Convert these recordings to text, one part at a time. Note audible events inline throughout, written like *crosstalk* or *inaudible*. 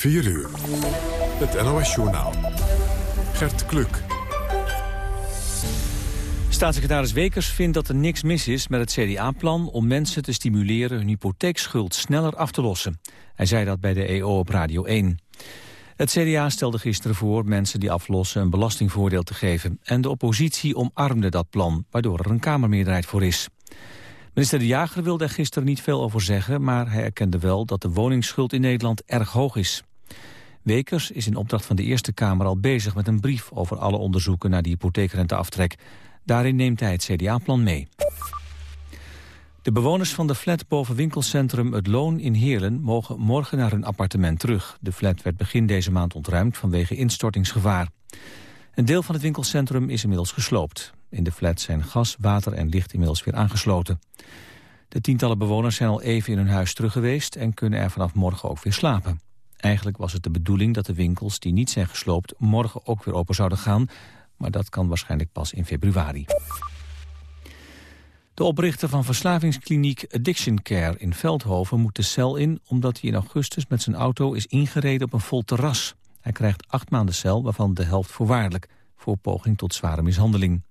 4 uur. Het NOS-journaal. Gert Kluk. Staatssecretaris Wekers vindt dat er niks mis is met het CDA-plan... om mensen te stimuleren hun hypotheekschuld sneller af te lossen. Hij zei dat bij de EO op Radio 1. Het CDA stelde gisteren voor mensen die aflossen een belastingvoordeel te geven. En de oppositie omarmde dat plan, waardoor er een Kamermeerderheid voor is. Minister De Jager wilde er gisteren niet veel over zeggen... maar hij erkende wel dat de woningsschuld in Nederland erg hoog is. Wekers is in opdracht van de Eerste Kamer al bezig met een brief... over alle onderzoeken naar de hypotheekrenteaftrek. Daarin neemt hij het CDA-plan mee. De bewoners van de flat boven winkelcentrum Het Loon in Heerlen... mogen morgen naar hun appartement terug. De flat werd begin deze maand ontruimd vanwege instortingsgevaar. Een deel van het winkelcentrum is inmiddels gesloopt. In de flat zijn gas, water en licht inmiddels weer aangesloten. De tientallen bewoners zijn al even in hun huis terug geweest... en kunnen er vanaf morgen ook weer slapen. Eigenlijk was het de bedoeling dat de winkels die niet zijn gesloopt... morgen ook weer open zouden gaan, maar dat kan waarschijnlijk pas in februari. De oprichter van verslavingskliniek Addiction Care in Veldhoven moet de cel in... omdat hij in augustus met zijn auto is ingereden op een vol terras. Hij krijgt acht maanden cel, waarvan de helft voorwaardelijk... voor poging tot zware mishandeling.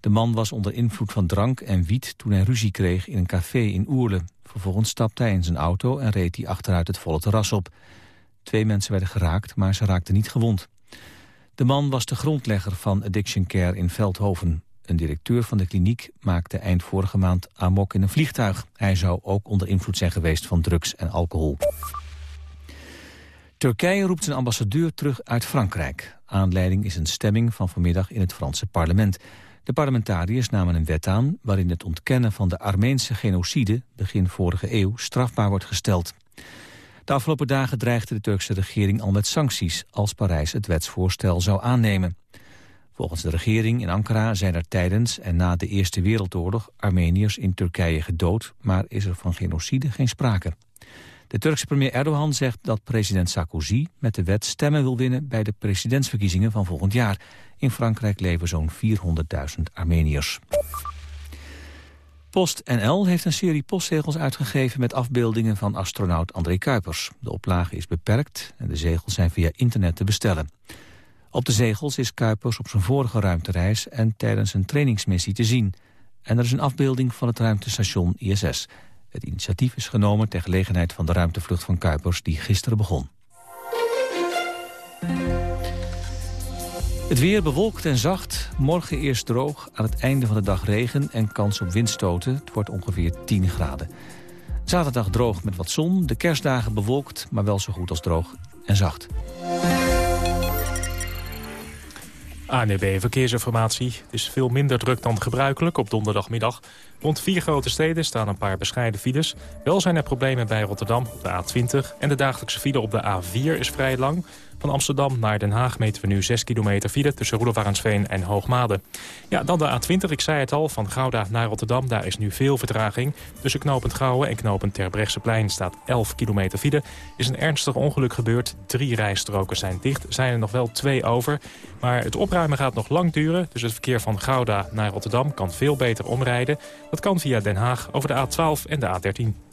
De man was onder invloed van drank en wiet toen hij ruzie kreeg in een café in Oerle. Vervolgens stapte hij in zijn auto en reed hij achteruit het volle terras op. Twee mensen werden geraakt, maar ze raakten niet gewond. De man was de grondlegger van Addiction Care in Veldhoven. Een directeur van de kliniek maakte eind vorige maand amok in een vliegtuig. Hij zou ook onder invloed zijn geweest van drugs en alcohol. Turkije roept zijn ambassadeur terug uit Frankrijk. Aanleiding is een stemming van vanmiddag in het Franse parlement. De parlementariërs namen een wet aan waarin het ontkennen van de Armeense genocide begin vorige eeuw strafbaar wordt gesteld. De afgelopen dagen dreigde de Turkse regering al met sancties als Parijs het wetsvoorstel zou aannemen. Volgens de regering in Ankara zijn er tijdens en na de Eerste Wereldoorlog Armeniërs in Turkije gedood, maar is er van genocide geen sprake. De Turkse premier Erdogan zegt dat president Sarkozy met de wet stemmen wil winnen bij de presidentsverkiezingen van volgend jaar. In Frankrijk leven zo'n 400.000 Armeniërs. PostNL heeft een serie postzegels uitgegeven met afbeeldingen van astronaut André Kuipers. De oplage is beperkt en de zegels zijn via internet te bestellen. Op de zegels is Kuipers op zijn vorige ruimtereis en tijdens een trainingsmissie te zien. En er is een afbeelding van het ruimtestation ISS. Het initiatief is genomen ter gelegenheid van de ruimtevlucht van Kuipers die gisteren begon. Het weer bewolkt en zacht. Morgen eerst droog. Aan het einde van de dag regen en kans op windstoten. Het wordt ongeveer 10 graden. Zaterdag droog met wat zon. De kerstdagen bewolkt, maar wel zo goed als droog en zacht. ANB Verkeersinformatie. Het is veel minder druk dan gebruikelijk op donderdagmiddag. Rond vier grote steden staan een paar bescheiden files. Wel zijn er problemen bij Rotterdam op de A20. En de dagelijkse file op de A4 is vrij lang. Van Amsterdam naar Den Haag meten we nu 6 kilometer file... tussen Roelofarensveen en Hoogmade. Ja, dan de A20, ik zei het al, van Gouda naar Rotterdam. Daar is nu veel vertraging. Tussen knooppunt Gouwen en knooppunt Terbrechtseplein staat 11 kilometer file. Is een ernstig ongeluk gebeurd. Drie rijstroken zijn dicht. Zijn er nog wel twee over. Maar het opruimen gaat nog lang duren. Dus het verkeer van Gouda naar Rotterdam kan veel beter omrijden. Dat kan via Den Haag over de A12 en de A13.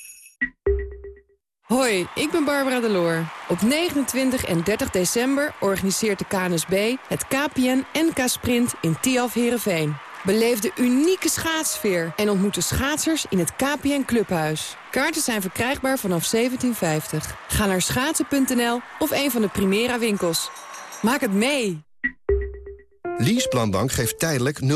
Hoi, ik ben Barbara Deloor. Op 29 en 30 december organiseert de KNSB het KPN NK Sprint in Tiaf Herenveen. Beleef de unieke schaatsfeer en ontmoet de schaatsers in het KPN Clubhuis. Kaarten zijn verkrijgbaar vanaf 1750. Ga naar schaatsen.nl of een van de Primera winkels. Maak het mee! Leaseplanbank geeft tijdelijk 0,5%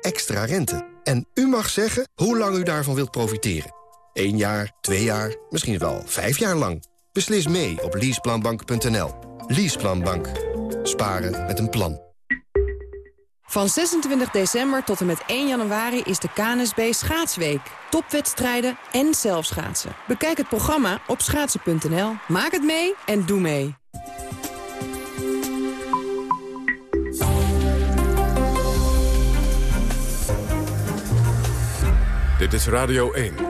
extra rente. En u mag zeggen hoe lang u daarvan wilt profiteren. 1 jaar, twee jaar, misschien wel vijf jaar lang. Beslis mee op leaseplanbank.nl. Leaseplanbank. Sparen met een plan. Van 26 december tot en met 1 januari is de KNSB Schaatsweek. Topwedstrijden en zelfschaatsen. Bekijk het programma op schaatsen.nl. Maak het mee en doe mee. Dit is Radio 1.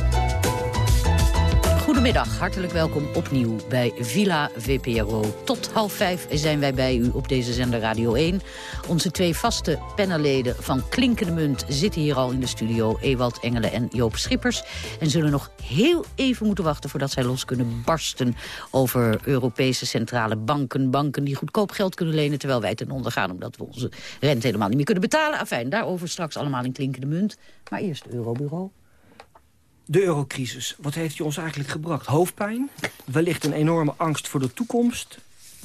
Goedemiddag, hartelijk welkom opnieuw bij Villa VPRO. Tot half vijf zijn wij bij u op deze zender Radio 1. Onze twee vaste panelleden van Klinkende Munt zitten hier al in de studio. Ewald Engelen en Joop Schippers. En zullen nog heel even moeten wachten voordat zij los kunnen barsten... over Europese centrale banken. Banken die goedkoop geld kunnen lenen terwijl wij ten onder gaan... omdat we onze rente helemaal niet meer kunnen betalen. Afijn, daarover straks allemaal in Klinkende Munt. Maar eerst Eurobureau de eurocrisis. Wat heeft hij ons eigenlijk gebracht? Hoofdpijn, wellicht een enorme angst voor de toekomst...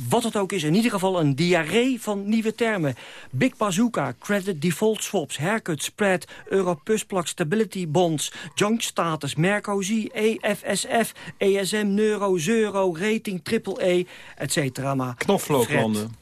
Wat het ook is, in ieder geval een diarree van nieuwe termen. Big Bazooka, Credit Default Swaps, Haircut, Spread, Europusplak Stability Bonds, Junk Status, Mercosi, EFSF, ESM, Neuro, Euro, Rating, Triple E, et cetera. Knoflooklanden.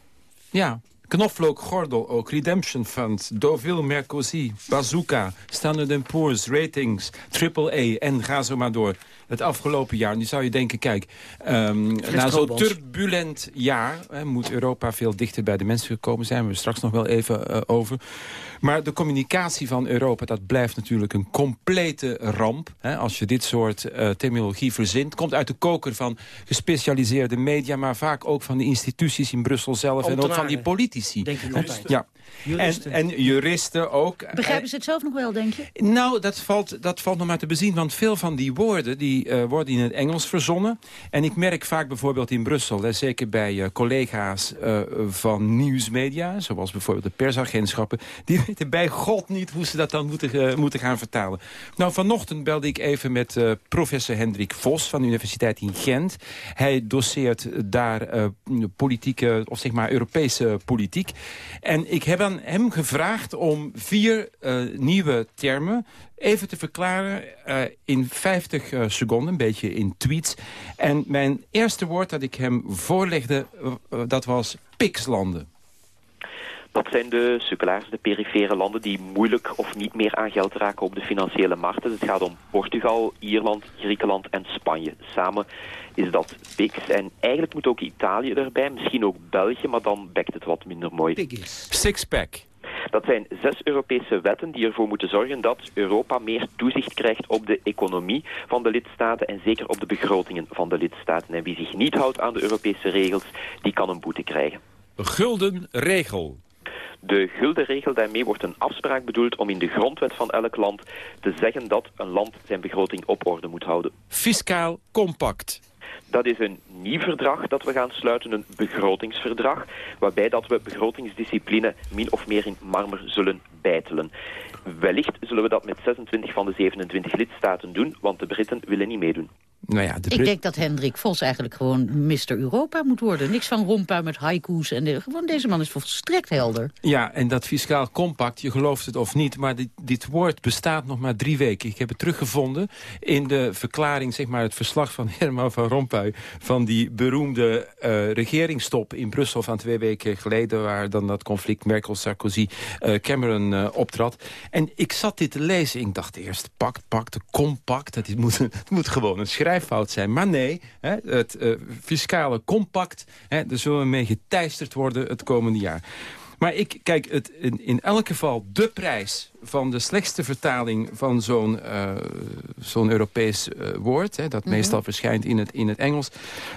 Ja, Knoflook, Gordel ook, Redemption Fund, Deauville, Mercosi, Bazooka, Standard Poor's, Ratings, AAA en ga zo maar door. Het afgelopen jaar, nu zou je denken, kijk, um, na zo'n turbulent jaar... Hè, moet Europa veel dichter bij de mensen gekomen zijn. We straks nog wel even uh, over. Maar de communicatie van Europa, dat blijft natuurlijk een complete ramp. Hè, als je dit soort uh, terminologie verzint. Komt uit de koker van gespecialiseerde media... maar vaak ook van de instituties in Brussel zelf... en ook van die politici. Denk ik altijd. Ja. En, en, juristen ook. Begrijpen ze het zelf nog wel, denk je? Nou, dat valt, dat valt nog maar te bezien. Want veel van die woorden die, uh, worden in het Engels verzonnen. En ik merk vaak bijvoorbeeld in Brussel... Hè, zeker bij uh, collega's uh, van nieuwsmedia... zoals bijvoorbeeld de persagentschappen... die bij God niet hoe ze dat dan moeten, moeten gaan vertalen. Nou, vanochtend belde ik even met professor Hendrik Vos... van de Universiteit in Gent. Hij doseert daar politieke, of zeg maar Europese politiek. En ik heb aan hem gevraagd om vier uh, nieuwe termen even te verklaren uh, in 50 uh, seconden, een beetje in tweets. En mijn eerste woord dat ik hem voorlegde, dat was PIX-landen. Dat zijn de sukkelaars, de perifere landen die moeilijk of niet meer aan geld raken op de financiële markten. Het gaat om Portugal, Ierland, Griekenland en Spanje. Samen is dat PIX. En eigenlijk moet ook Italië erbij, misschien ook België, maar dan bekt het wat minder mooi. Sixpack. Dat zijn zes Europese wetten die ervoor moeten zorgen dat Europa meer toezicht krijgt op de economie van de lidstaten en zeker op de begrotingen van de lidstaten. En wie zich niet houdt aan de Europese regels, die kan een boete krijgen. Gulden regel. De gulden regel, daarmee wordt een afspraak bedoeld om in de grondwet van elk land te zeggen dat een land zijn begroting op orde moet houden. Fiscaal compact. Dat is een nieuw verdrag dat we gaan sluiten, een begrotingsverdrag, waarbij dat we begrotingsdiscipline min of meer in marmer zullen bijtelen. Wellicht zullen we dat met 26 van de 27 lidstaten doen, want de Britten willen niet meedoen. Nou ja, Ik denk dat Hendrik Vos eigenlijk gewoon Mr. Europa moet worden. Niks van rompa met haiku's. En de, gewoon deze man is volstrekt helder. Ja, en dat fiscaal compact, je gelooft het of niet... maar dit, dit woord bestaat nog maar drie weken. Ik heb het teruggevonden in de verklaring, zeg maar het verslag van *laughs* Herman van Rompuy... van die beroemde uh, regeringstop in Brussel van twee weken geleden... waar dan dat conflict Merkel-Sarkozy-Cameron uh, uh, optrad. En ik zat dit te lezen ik dacht eerst, pakt, pakt, compact... Dat moet, *laughs* het moet gewoon een schrijf schrijffout zijn. Maar nee, hè, het uh, fiscale compact, hè, daar zullen we mee geteisterd worden het komende jaar. Maar ik, kijk, het, in, in elk geval de prijs van de slechtste vertaling van zo'n uh, zo'n Europees uh, woord... Hè, dat mm -hmm. meestal verschijnt in het, in het Engels...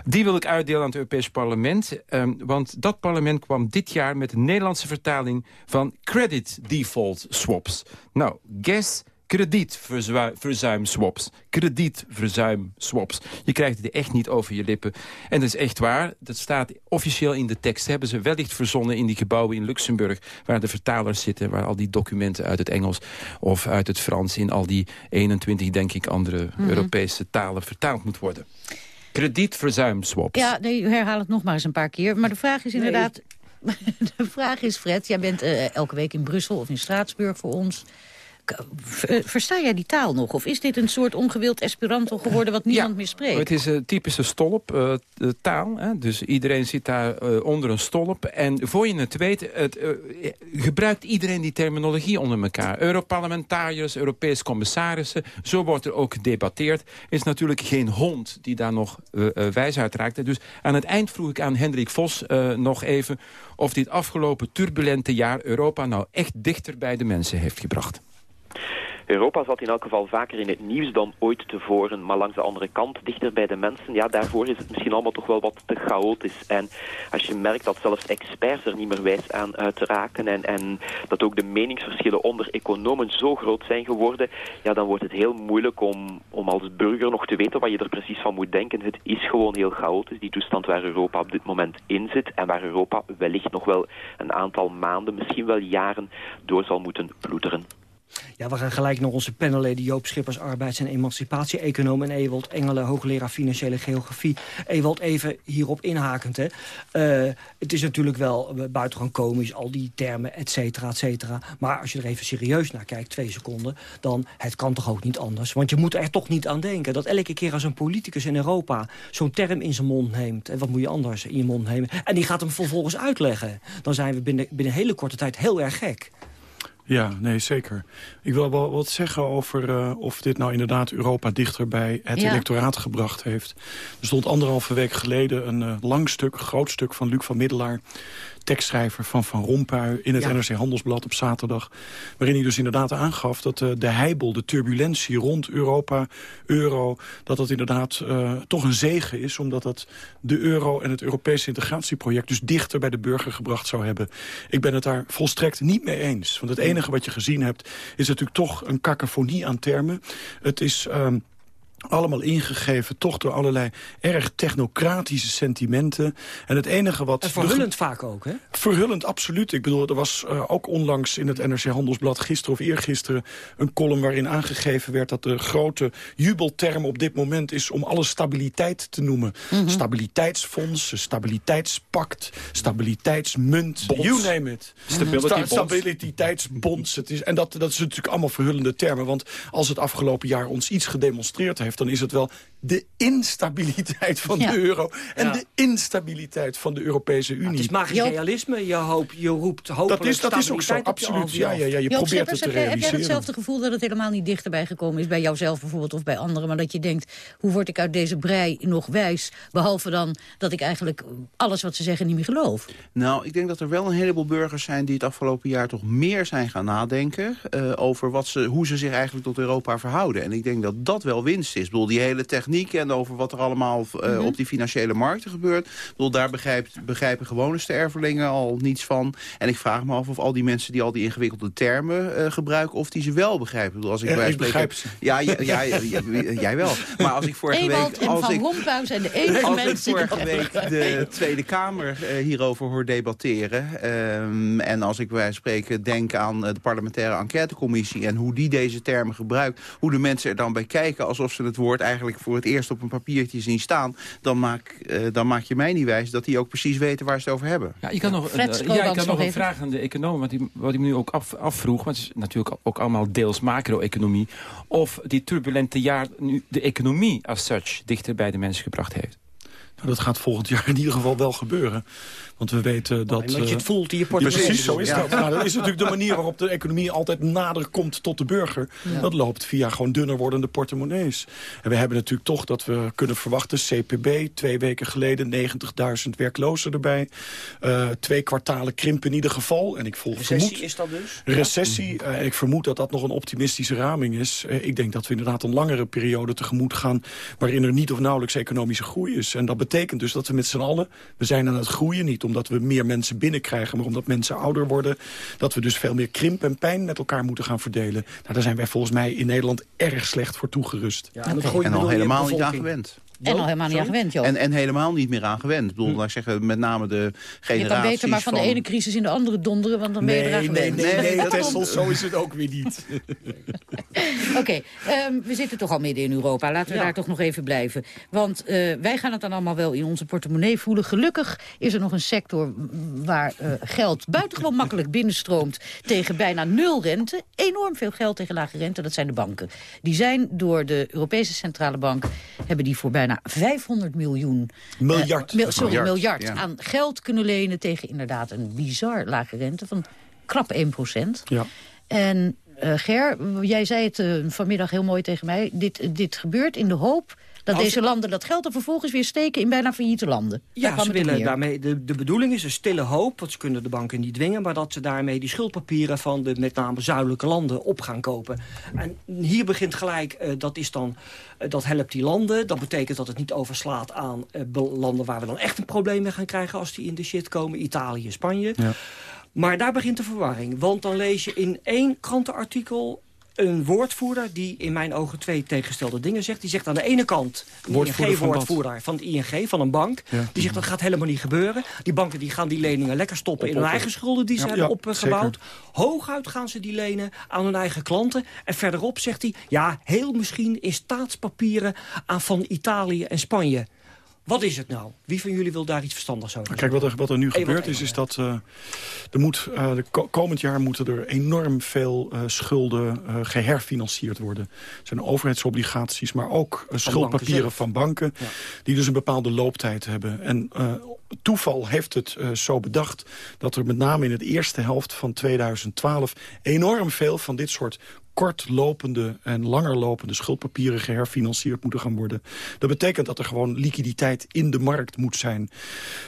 die wil ik uitdelen aan het Europees Parlement. Um, want dat parlement kwam dit jaar met een Nederlandse vertaling... van credit default swaps. Nou, guess kredietverzuimswaps. Kredietverzuimswaps. Je krijgt het echt niet over je lippen. En dat is echt waar. Dat staat officieel in de tekst. Hebben ze wellicht verzonnen in die gebouwen in Luxemburg... waar de vertalers zitten, waar al die documenten uit het Engels... of uit het Frans in al die 21, denk ik, andere mm -hmm. Europese talen vertaald moet worden. Kredietverzuimswaps. Ja, nee, herhaal het nog maar eens een paar keer. Maar de vraag is inderdaad... Nee. *laughs* De vraag is, Fred, jij bent uh, elke week in Brussel of in Straatsburg voor ons... versta jij die taal nog? Of is dit een soort ongewild Esperanto geworden wat niemand meer spreekt? Het is een typische stolp taal. Hè? Dus iedereen zit daar onder een stolp. En voor je het weet, het, gebruikt iedereen die terminologie onder elkaar. Europarlementariërs, Europese commissarissen. Zo wordt er ook gedebatteerd. Er is natuurlijk geen hond die daar nog wijs uit raakt. Dus aan het eind vroeg ik aan Hendrik Vos nog even... of dit afgelopen turbulente jaar Europa nou echt dichter bij de mensen heeft gebracht. Europa zat in elk geval vaker in het nieuws dan ooit tevoren. Maar langs de andere kant, dichter bij de mensen, ja, daarvoor is het misschien allemaal toch wel wat te chaotisch. En als je merkt dat zelfs experts er niet meer wijs aan uitraken en, en dat ook de meningsverschillen onder economen zo groot zijn geworden, ja, dan wordt het heel moeilijk om, om als burger nog te weten wat je er precies van moet denken. Het is gewoon heel chaotisch, die toestand waar Europa op dit moment in zit en waar Europa wellicht nog wel een aantal maanden, misschien wel jaren door zal moeten ploeteren. Ja, we gaan gelijk naar onze panelleden Joop Schippers, arbeids- en emancipatie-econoom... en Ewald Engelen, hoogleraar financiële geografie. Ewald, even hierop inhakend. Hè. Uh, het is natuurlijk wel buitengewoon komisch, al die termen, et cetera, et cetera. Maar als je er even serieus naar kijkt, twee seconden... dan het kan toch ook niet anders. Want je moet er toch niet aan denken dat elke keer als een politicus in Europa... zo'n term in zijn mond neemt, en wat moet je anders in je mond nemen... en die gaat hem vervolgens uitleggen... dan zijn we binnen, binnen hele korte tijd heel erg gek. Ja, nee, zeker. Ik wil wel wat zeggen over uh, of dit nou inderdaad Europa dichter bij het electoraat gebracht heeft. Er stond anderhalve week geleden een uh, lang stuk, groot stuk van Luc van Middelaar tekstschrijver van Van Rompuy in het NRC Handelsblad op zaterdag. Waarin hij dus inderdaad aangaf dat uh, de heibel, de turbulentie rond Europa, euro... dat dat inderdaad uh, toch een zegen is, omdat dat de euro en het Europese integratieproject... dus dichter bij de burger gebracht zou hebben. Ik ben het daar volstrekt niet mee eens. Want het enige wat je gezien hebt is natuurlijk toch een cacophonie aan termen. Het is... Uh, allemaal ingegeven toch door allerlei erg technocratische sentimenten. En het enige wat... En verhullend vaak ook, hè? Verhullend, absoluut. Ik bedoel, er was uh, ook onlangs in het NRC Handelsblad... gisteren of eergisteren een column waarin aangegeven werd... dat de grote jubelterm op dit moment is om alle stabiliteit te noemen. Mm -hmm. Stabiliteitsfonds, stabiliteitspact, stabiliteitsmunt, Bonds. you name it. Stability Sta stabiliteitsbonds. Het is, en dat, dat is natuurlijk allemaal verhullende termen. Want als het afgelopen jaar ons iets gedemonstreerd heeft heeft... dan is het wel de instabiliteit van de euro... en de instabiliteit van de Europese Unie. het is magisch realisme. Je, hoop, je roept hopelijk Dat is, dat is ook zo, absoluut. Ja, ja, ja, je probeert het te realiseren. Heb jij hetzelfde gevoel dat het helemaal niet dichterbij gekomen is... bij jouzelf bijvoorbeeld of bij anderen... maar dat je denkt, hoe word ik uit deze brei nog wijs... behalve dan dat ik eigenlijk alles wat ze zeggen niet meer geloof? Nou, ik denk dat er wel een heleboel burgers zijn... die het afgelopen jaar toch meer zijn gaan nadenken... Uh, over wat ze, hoe ze zich eigenlijk tot Europa verhouden. En ik denk dat dat wel winst is. Ik bedoel, die hele techniek en over wat er allemaal uh, mm -hmm. op die financiële markten gebeurt. Ik bedoel, daar begrijpt, begrijpen gewone stervelingen al niets van. En ik vraag me af of al die mensen die al die ingewikkelde termen uh, gebruiken... of die ze wel begrijpen. Ik bedoel, als ik, ja, ik begrijp ze. Ja, ja, ja, ja, jij wel. Maar als ik vorige Ewald week... Als Van ik, Rompuy zijn de enige *laughs* als mensen... ik vorige week de Tweede Kamer uh, hierover hoor debatteren... Um, en als ik bij spreken denk aan de parlementaire enquêtecommissie... en hoe die deze termen gebruikt... hoe de mensen er dan bij kijken alsof ze het woord eigenlijk voor het eerst op een papiertje zien staan... dan maak, uh, dan maak je mij niet wijs dat die ook precies weten waar ze het over hebben. Ja, ik kan nog, uh, ja, ik kan nog een vraag aan de econoom, wat hij me nu ook af, afvroeg... want het is natuurlijk ook allemaal deels macro-economie... of die turbulente jaar nu de economie als such dichter bij de mensen gebracht heeft. Nou, dat gaat volgend jaar in ieder geval wel gebeuren. Want we weten dat... dat je het voelt in je portemonnee. Precies, zo is dat. Nou, dat is natuurlijk de manier waarop de economie altijd nader komt tot de burger. Dat loopt via gewoon dunner wordende portemonnees. En we hebben natuurlijk toch dat we kunnen verwachten... CPB, twee weken geleden 90.000 werklozen erbij. Uh, twee kwartalen krimpen in ieder geval. En ik volg, Recessie vermoed, is dat dus? Recessie. Uh, ik vermoed dat dat nog een optimistische raming is. Uh, ik denk dat we inderdaad een langere periode tegemoet gaan... waarin er niet of nauwelijks economische groei is. En dat betekent dus dat we met z'n allen... we zijn aan het groeien, niet omdat we meer mensen binnenkrijgen... maar omdat mensen ouder worden. Dat we dus veel meer krimp en pijn met elkaar moeten gaan verdelen. Nou, daar zijn wij volgens mij in Nederland erg slecht voor toegerust. Ja, en, okay. en al helemaal niet aan gewend. En al helemaal niet aan gewend, joh. En, en helemaal niet meer aan gewend. Ik bedoel, hm. laat ik zeggen, met name de generaties Je kan beter maar van, van, de ene crisis in de andere donderen, want dan ben je eraan gewend. Nee, nee, nee, nee, Tessel, zo is het ook weer niet. *laughs* Oké, ehm, we zitten toch al midden in Europa. Laten we daar toch nog even blijven. Want uh, wij gaan het dan allemaal wel in onze portemonnee voelen. Gelukkig is er nog een sector waar uh, geld buitengewoon *laughs* makkelijk binnenstroomt... tegen bijna nul rente. Enorm veel geld tegen lage rente, dat zijn de banken. Die zijn door de Europese Centrale Bank... hebben die voor bijna 500 miljoen... Miljard. Uh, mil, sorry, miljard, miljard ja. aan geld kunnen lenen... tegen inderdaad een bizar lage rente van krap 1 procent. Ja. En uh, Ger, jij zei het uh, vanmiddag heel mooi tegen mij. Dit, dit gebeurt in de hoop dat Als- deze landen dat geld er vervolgens weer steken in bijna failliete landen. Ja, ze willen daarmee, de, de bedoeling is een stille hoop, want ze kunnen de banken niet dwingen... maar dat ze daarmee die schuldpapieren van de met name zuidelijke landen op gaan kopen. En hier begint gelijk, eh, dat, is dan, eh, dat helpt die landen. Dat betekent dat het niet overslaat aan eh, be- landen waar we dan echt een probleem mee gaan krijgen... als die in de shit komen, Italië, Spanje. Ja. Maar daar begint de verwarring. Want dan lees je in één krantenartikel een woordvoerder... die in mijn ogen twee tegengestelde dingen zegt. Die zegt aan de ene kant, een Woordvoerder van wat? ING-woordvoerder van het ING, van een bank... Ja. die zegt dat gaat helemaal niet gebeuren. Die banken die gaan die leningen lekker stoppen in hun eigen schulden... die ze hebben opgebouwd. Hooguit gaan ze die lenen aan hun eigen klanten. En verderop zegt hij, ja, heel misschien in staatspapieren... aan van Italië en Spanje. Wat is het nou? Wie van jullie wil daar iets verstandigs over Kijk, wat er, wat er nu gebeurt is, is dat eh, er moet, eh, de ko- komend jaar moeten er enorm veel eh, schulden eh, geherfinancierd worden. Er zijn overheidsobligaties, maar ook schuldpapieren van banken... Ja. die dus een bepaalde looptijd hebben. En toeval heeft het zo bedacht dat er met name in het eerste helft van 2012... enorm veel van dit soort kortlopende en langerlopende schuldpapieren geherfinancierd moeten gaan worden. Dat betekent dat er gewoon liquiditeit in de markt moet zijn.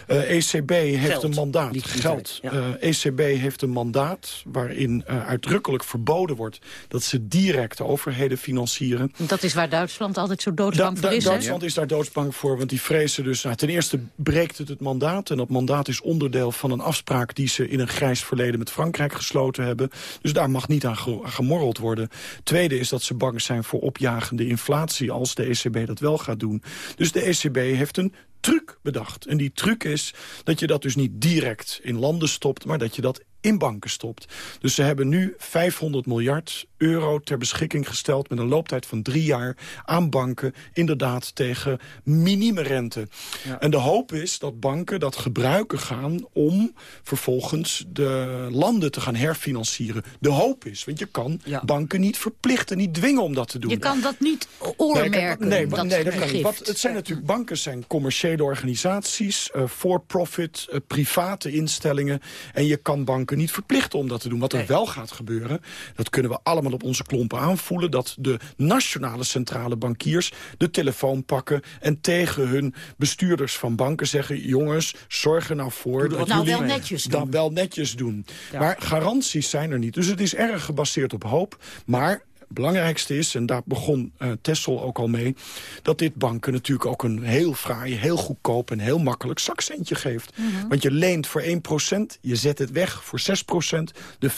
Eh, ECB heeft Geld. een mandaat, Liquiditeit, geld. ja. Eh, ECB heeft een mandaat waarin eh, uitdrukkelijk verboden wordt... dat ze direct de overheden financieren. Dat is waar Duitsland altijd zo doodsbang Da- voor is, hè? Duitsland is daar doodsbang voor, want die vrezen dus... Nou, ten eerste breekt het het mandaat. En dat mandaat is onderdeel van een afspraak... die ze in een grijs verleden met Frankrijk gesloten hebben. Dus daar mag niet aan gemorreld worden. Tweede is dat ze bang zijn voor opjagende inflatie... als de ECB dat wel gaat doen. Dus de ECB heeft een truc bedacht. En die truc is dat je dat dus niet direct in landen stopt... maar dat je dat in banken stopt. Dus ze hebben nu 500 miljard euro ter beschikking gesteld... met een looptijd van drie jaar aan banken... inderdaad tegen minimumrente. En de hoop is dat banken dat gebruiken gaan... om vervolgens de landen te gaan herfinancieren. De hoop is, want je kan Ja. banken niet verplichten... niet dwingen om dat te doen. Je kan dat niet Nee, oormerken, nee, dat, nee, dat kan niet. gift. Wat, het zijn natuurlijk banken zijn commerciële organisaties, eh, for-profit, eh, private instellingen. En je kan banken niet verplichten om dat te doen. Wat er wel gaat gebeuren, dat kunnen we allemaal op onze klompen aanvoelen... dat de nationale centrale bankiers de telefoon pakken... en tegen hun bestuurders van banken zeggen... jongens, zorg er nou voor dat nou, jullie wel netjes dat doen. wel netjes doen. Ja. Maar garanties zijn er niet. Dus het is erg gebaseerd op hoop. Maar belangrijkste is, en daar begon eh Tessel ook al mee... dat dit banken natuurlijk ook een heel fraai, heel goedkoop... en heel makkelijk zakcentje geeft. Mhm. Want je leent voor 1% je zet het weg voor 6% de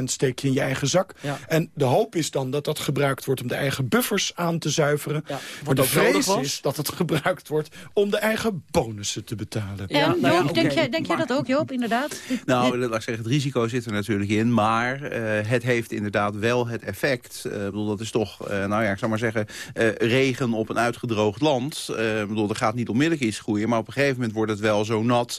5% steek je in je eigen zak. Ja. En de hoop is dan dat dat gebruikt wordt om de eigen buffers aan te zuiveren. Ja, maar de vrees is dat het gebruikt wordt om de eigen bonussen te betalen. Ja, En nou ja, Joop, denk, jij, denk jij dat ook, Joop, inderdaad? Nou, laat ik zeggen, het risico zit er natuurlijk in. Maar eh, het heeft inderdaad wel het effect. Ik bedoel, dat is toch, eh, nou ja, ik zou maar zeggen... eh, regen op een uitgedroogd land. Ik bedoel, er gaat niet onmiddellijk iets groeien. Maar op een gegeven moment wordt het wel zo nat...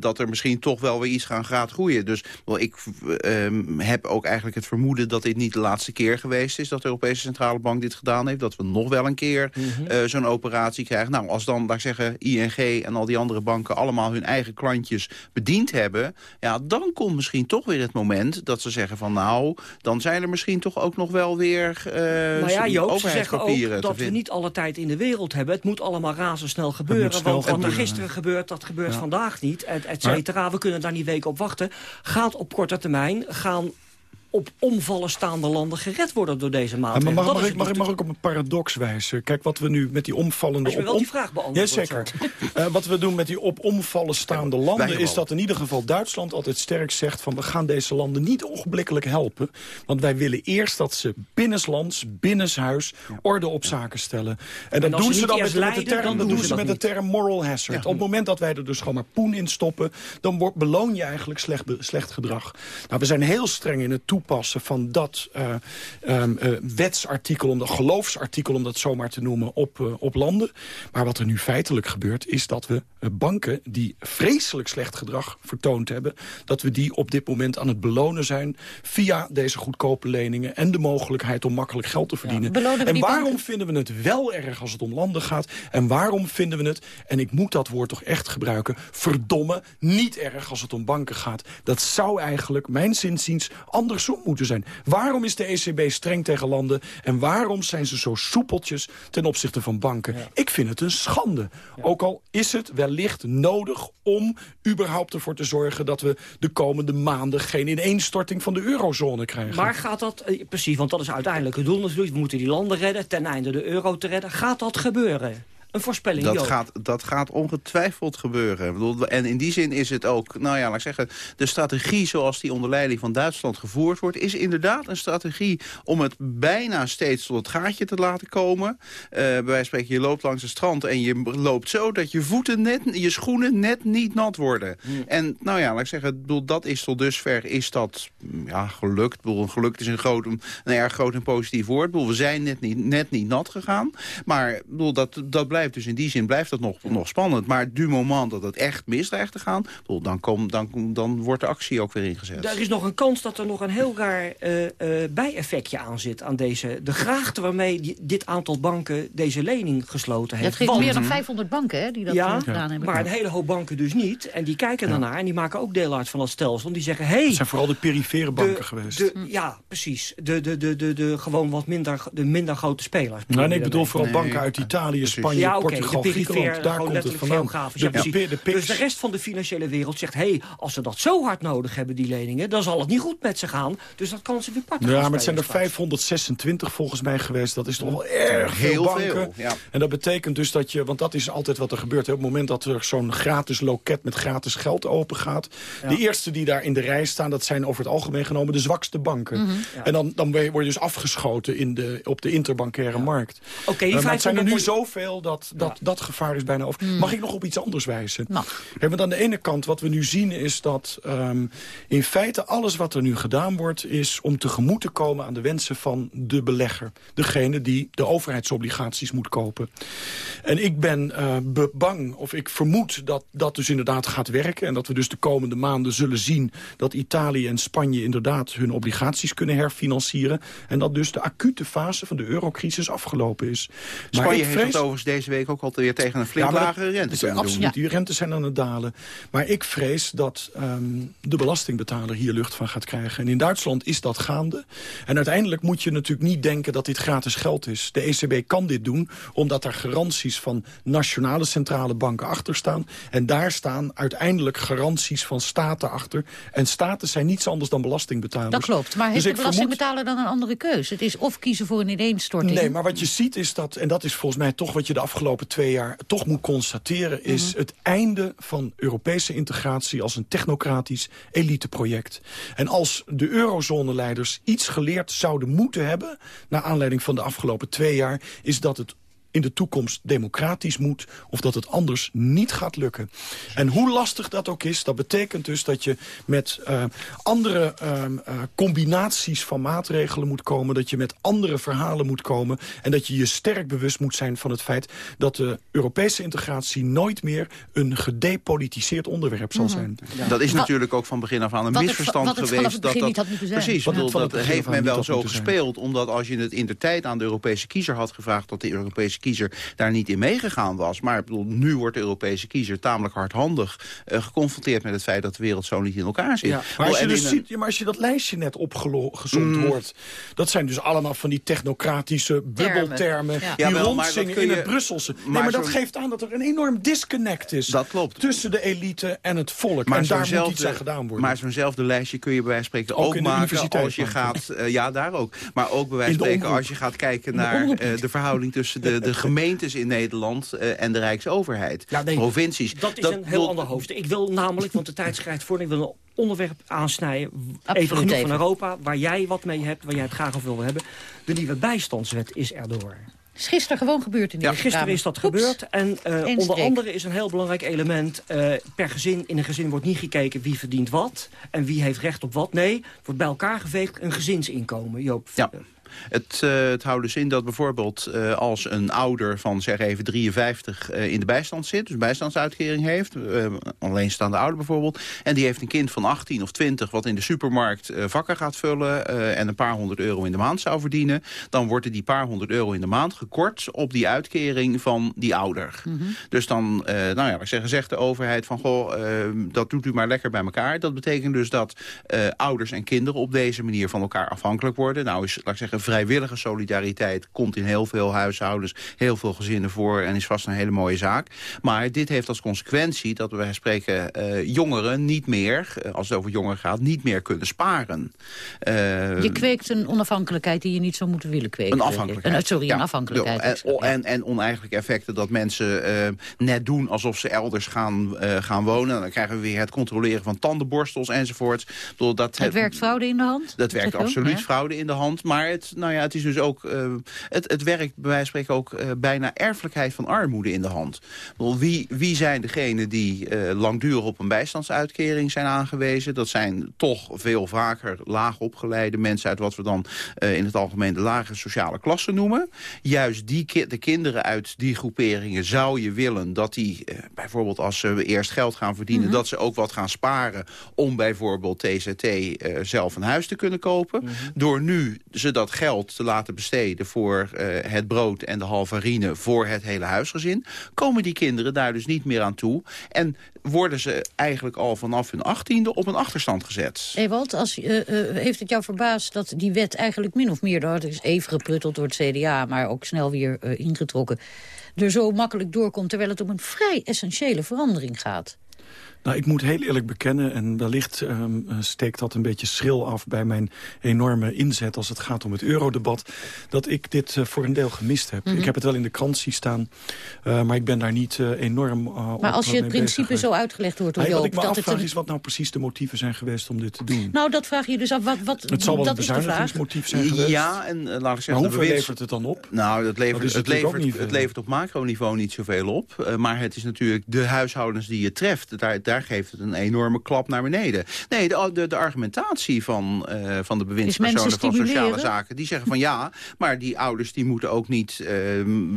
dat er misschien toch wel weer iets gaan gaat groeien. Dus wel, ik ehm, heb ook eigenlijk het vermoeden... dat dit niet de laatste keer geweest is... dat de Europese Centrale Bank dit gedaan heeft. Dat we nog wel een keer eh, zo'n operatie krijgen. Nou, als dan, laat ik zeggen, ING en al die andere banken... allemaal hun eigen klantjes bediend hebben... ja, dan komt misschien toch weer het moment dat ze zeggen van... nou, dan zijn er misschien toch ook nog wel weer eh Maar ja, Joop, ze zeggen overheidspapieren ook dat we niet alle tijd in de wereld hebben. Het moet allemaal razendsnel gebeuren. snel want wat er gisteren gebeurt, dat gebeurt Ja. vandaag niet. Et, et cetera. We kunnen daar niet weken op wachten. Gaat op korte termijn, gaan op omvallen staande landen gered worden door deze Ja, maar maatregelen. mag, Dat mag, mag, ik- mag ik op een paradox wijzen? Kijk, wat we nu met die omvallende... Als je op- wel die vraag beantwoordt, Jazeker. *laughs* Eh, wat we doen met die op omvallen staande landen... is dat in ieder geval Duitsland altijd sterk zegt... van we gaan deze landen niet ogenblikkelijk helpen. Want wij willen eerst dat ze binnenlands, binnenshuis... orde op zaken stellen. En dat als doen ze ze dan met, de- term, dan dat doen doen ze ze dat met de term moral hazard. Op het moment dat wij er dus gewoon maar poen in stoppen... dan wordt, beloon je eigenlijk slecht, slecht gedrag. Nou, we zijn heel streng in het toepassen toepassen van dat uh, um, uh, wetsartikel, om, geloofsartikel om dat zomaar te noemen, op, uh, op landen. Maar wat er nu feitelijk gebeurt is dat we banken die vreselijk slecht gedrag vertoond hebben, dat we die op dit moment aan het belonen zijn via deze goedkope leningen en de mogelijkheid om makkelijk geld te verdienen. Ja, en waarom banken? vinden we het wel erg als het om landen gaat? En waarom vinden we het, en ik moet dat woord toch echt gebruiken, verdomme, niet erg als het om banken gaat? Dat zou eigenlijk, mijn zinziens, andersom moeten zijn. Waarom is de ECB streng tegen landen en waarom zijn ze zo soepeltjes ten opzichte van banken? Ik vind het een schande. Ook al is het wellicht nodig om überhaupt ervoor te zorgen dat we de komende maanden geen ineenstorting van de eurozone krijgen. Maar gaat dat, eh, precies, want dat is uiteindelijk het doel natuurlijk, we moeten die landen redden ten einde de euro te redden. Gaat dat gebeuren? Een voorspelling, dat gaat, dat gaat ongetwijfeld gebeuren. En in die zin is het ook, nou ja, laat ik zeggen... de strategie zoals die onder leiding van Duitsland gevoerd wordt... is inderdaad een strategie om het bijna steeds tot het gaatje te laten komen. Uh, bij wijze van spreken, je loopt langs het strand en je loopt zo... dat je voeten net, je schoenen net niet nat worden. Hmm. En nou ja, laat ik zeggen, bedoel, dat is tot dusver is dat ja, gelukt. Bedoel, gelukt is een, groot, een erg groot en positief woord. Bedoel, we zijn net niet, net niet nat gegaan. Maar bedoel, dat, dat blijft dus in die zin blijft het nog, nog spannend. Maar du moment dat het echt mis dreigt te gaan... dan, kom, dan, dan wordt de actie ook weer ingezet. Er is nog een kans dat er nog een heel raar uh, uh, bijeffectje aan zit... aan deze, de graagte waarmee die, dit aantal banken deze lening gesloten heeft. Het geeft meer dan 500 banken hè, die dat ja, gedaan hebben. maar een hele hoop banken dus niet. En die kijken daarnaar en die maken ook deel uit van dat stelsel. Die zeggen, hey, zijn vooral de perifere banken geweest. De, ja, precies. De, de, de, de, de, gewoon wat minder, de minder grote spelers. Nou, nee, ik bedoel vooral banken uit Italië, Spanje, okay, Portugal, de Griekenland. Daar komt het vandaan. Ja, de, dus de rest van de financiële wereld zegt... hé, hey, als ze dat zo hard nodig hebben, die leningen... dan zal het niet goed met ze gaan. Dus dat kan ze weer pakken. Ja, maar het zijn er 526 volgens mij geweest. Dat is toch wel erg veel banken. Veel, ja. En dat betekent dus dat je... want dat is altijd wat er gebeurt. Hè, op het moment dat er zo'n gratis loket met gratis geld open gaat... de eerste die daar in de rij staan... dat zijn over het algemeen genomen de zwakste banken. Mm -hmm. En dan, dan word je dus afgeschoten in de, op de interbankaire markt. Oké, okay, uh, maar het zijn er nu zoveel dat, dat dat gevaar is bijna over. Hmm. Mag ik nog op iets anders wijzen? Mag. want aan de ene kant, wat we nu zien is dat um, in feite alles wat er nu gedaan wordt... is om tegemoet te komen aan de wensen van de belegger. Degene die de overheidsobligaties moet kopen. En ik ben uh, bang, of ik vermoed dat dat dus inderdaad gaat werken... en dat we dus de komende maanden zullen zien... dat Italië en Spanje inderdaad hun obligaties kunnen herfinancieren... en dat dus de acute fase van de eurocrisis afgelopen is. Spanje heeft het overigens deze week ook al weer tegen een flink ja, lagere rente Absoluut, die rentes zijn aan het dalen. Maar ik vrees dat um, de belastingbetaler hier lucht van gaat krijgen. En in Duitsland is dat gaande. En uiteindelijk moet je natuurlijk niet denken dat dit gratis geld is. De ECB kan dit doen omdat er garanties van nationale centrale banken achter staan. En daar staan uiteindelijk garanties van staten achter. En staten zijn niets anders dan belastingbetalers. Dat klopt, maar dus heeft de belastingbetaler dan een andere keuze? Het is of kiezen voor een ineenstorting. Nee, maar wat je ziet is dat, en dat is volgens mij toch wat je de afgelopen twee jaar toch moet constateren... is mhm. het einde van Europese integratie als een technocratisch eliteproject. En als de eurozone-leiders iets geleerd zouden moeten hebben... naar aanleiding van de afgelopen twee jaar... is dat het in de toekomst democratisch moet... of dat het anders niet gaat lukken. En hoe lastig dat ook is, dat betekent dus dat je met uh, andere uh, combinaties van maatregelen moet komen... dat je met andere verhalen moet komen... en dat je je sterk bewust moet zijn van het feit... dat de Europese integratie nooit meer een gedepolitiseerd onderwerp zal mhm. zijn. Dat is natuurlijk ook van begin af aan een misverstand geweest. dat dat, precies, want dat heeft men wel zo gespeeld... omdat als je het in de tijd aan de Europese kiezer had gevraagd... dat de Europese kiezer daar niet in meegegaan was. Maar bedoel, nu wordt de Europese kiezer tamelijk hardhandig uh, geconfronteerd met het feit dat de wereld zo niet in elkaar zit. Maar, als je dus ziet, maar als je dat lijstje net opgezond mm. hoort, dat zijn dus allemaal van die technocratische bubbeltermen ja. die rondzingen in het Brusselse. Nee, maar, dat geeft aan dat er een enorm disconnect is dat klopt. tussen de elite en het volk. Maar en daar moet iets aan gedaan worden. Maar zo'nzelfde lijstje kun je bij wijze van spreken ook, ook maken als je gaat... Uh, ja, daar ook. Maar ook bij wijze van spreken als je gaat kijken naar uh, de verhouding tussen de, *laughs* de gemeentes in Nederland uh, en de Rijksoverheid. Ja, nee, Provincies. Dat is een heel ander hoofdstuk. Ik wil namelijk, want de tijd schrijft voor... ik wil een onderwerp aansnijden, Absoluut even genoeg van Europa... waar jij wat mee hebt, waar jij het graag over wil hebben. De nieuwe bijstandswet is erdoor. is gisteren gewoon gebeurd in de ja, Gisteren Kamer. is dat Oeps. gebeurd. En eh, onder andere is een heel belangrijk element... eh, per gezin, in een gezin wordt niet gekeken wie verdient wat... en wie heeft recht op wat. Nee, het wordt bij elkaar geveegd een gezinsinkomen. Joop, Ja. Het, eh, het houdt dus in dat bijvoorbeeld eh, als een ouder van zeg even 53 eh, in de bijstand zit, dus bijstandsuitkering heeft, alleenstaande ouder bijvoorbeeld, en die heeft een kind van 18 of 20 wat in de supermarkt vakken gaat vullen en een paar honderd euro in de maand zou verdienen, dan worden die paar honderd euro in de maand gekort op die uitkering van die ouder. Dus dan, nou ja, ik zeggen, zegt de overheid van, goh, eh, dat doet u maar lekker bij elkaar. Dat betekent dus dat ouders en kinderen op deze manier van elkaar afhankelijk worden. Nou is, laat ik zeggen, vrijwillige solidariteit komt in heel veel huishoudens, heel veel gezinnen voor en is vast een hele mooie zaak. Maar dit heeft als consequentie dat wij spreken eh, jongeren niet meer, eh, als het over jongeren gaat, niet meer kunnen sparen. Eh, Je kweekt een onafhankelijkheid die je niet zou moeten willen kweken. een afhankelijkheid. Een- sorry, Ja. een afhankelijkheid. Ja, En, en, en oneigenlijke effecten dat mensen net doen alsof ze elders gaan, gaan wonen. Dan krijgen we weer het controleren van tandenborstels enzovoort. Ik bedoel, Dat, Het werkt fraude in de hand? dat werkt absoluut Ja. fraude in de hand. Maar het, nou ja, het is dus ook. eh, het, het werkt bij wijze van spreken ook eh, bijna erfelijkheid van armoede in de hand. Wie, wie zijn degenen die eh, langdurig op een bijstandsuitkering zijn aangewezen? Dat zijn toch veel vaker laag opgeleide mensen uit wat we dan in het algemeen de lagere sociale klasse noemen. Juist die ki- de kinderen uit die groeperingen zou je willen dat die bijvoorbeeld als ze eerst geld gaan verdienen, dat ze ook wat gaan sparen om bijvoorbeeld TZT zelf een huis te kunnen kopen. Door nu ze dat geld te laten besteden voor eh, het brood en de halvarine voor het hele huisgezin, komen die kinderen daar dus niet meer aan toe. En worden ze eigenlijk al vanaf hun achttiende op een achterstand gezet. Ewald, als, eh, eh, heeft het jou verbaasd dat die wet eigenlijk min of meer... dat is even geprutteld door het CDA, maar ook snel weer ingetrokken... er zo makkelijk doorkomt, terwijl het om een vrij essentiële verandering gaat? Nou, ik moet heel eerlijk bekennen, en wellicht ehm, eh, steekt dat een beetje schril af... bij mijn enorme inzet als het gaat om het eurodebat... dat ik dit eh, voor een deel gemist heb. Mhm. Ik heb het wel in de krant zien staan, eh, maar ik ben daar niet eh, enorm uh, Maar als je het principe zo uitgelegd hoort door wat Joop... ik me dat afvraag is wat nou precies de motieven zijn geweest om dit te doen. Nou, dat vraag je dus af. Wat, wat, het zal wel dat een is de vraag. bezuinigingsmotief zijn geweest. Ja, en laat ik zeggen... maar hoeveel levert het dan op? Nou, dat levert, Dat het, levert, het levert op macroniveau niet zoveel op. Eh, maar het is natuurlijk de huishoudens die je treft. Daar, daar geeft het een enorme klap naar beneden. Nee, de, de, de argumentatie van, eh, van de bewindspersonen van sociale zaken... die zeggen van ja, maar die ouders die moeten ook niet eh,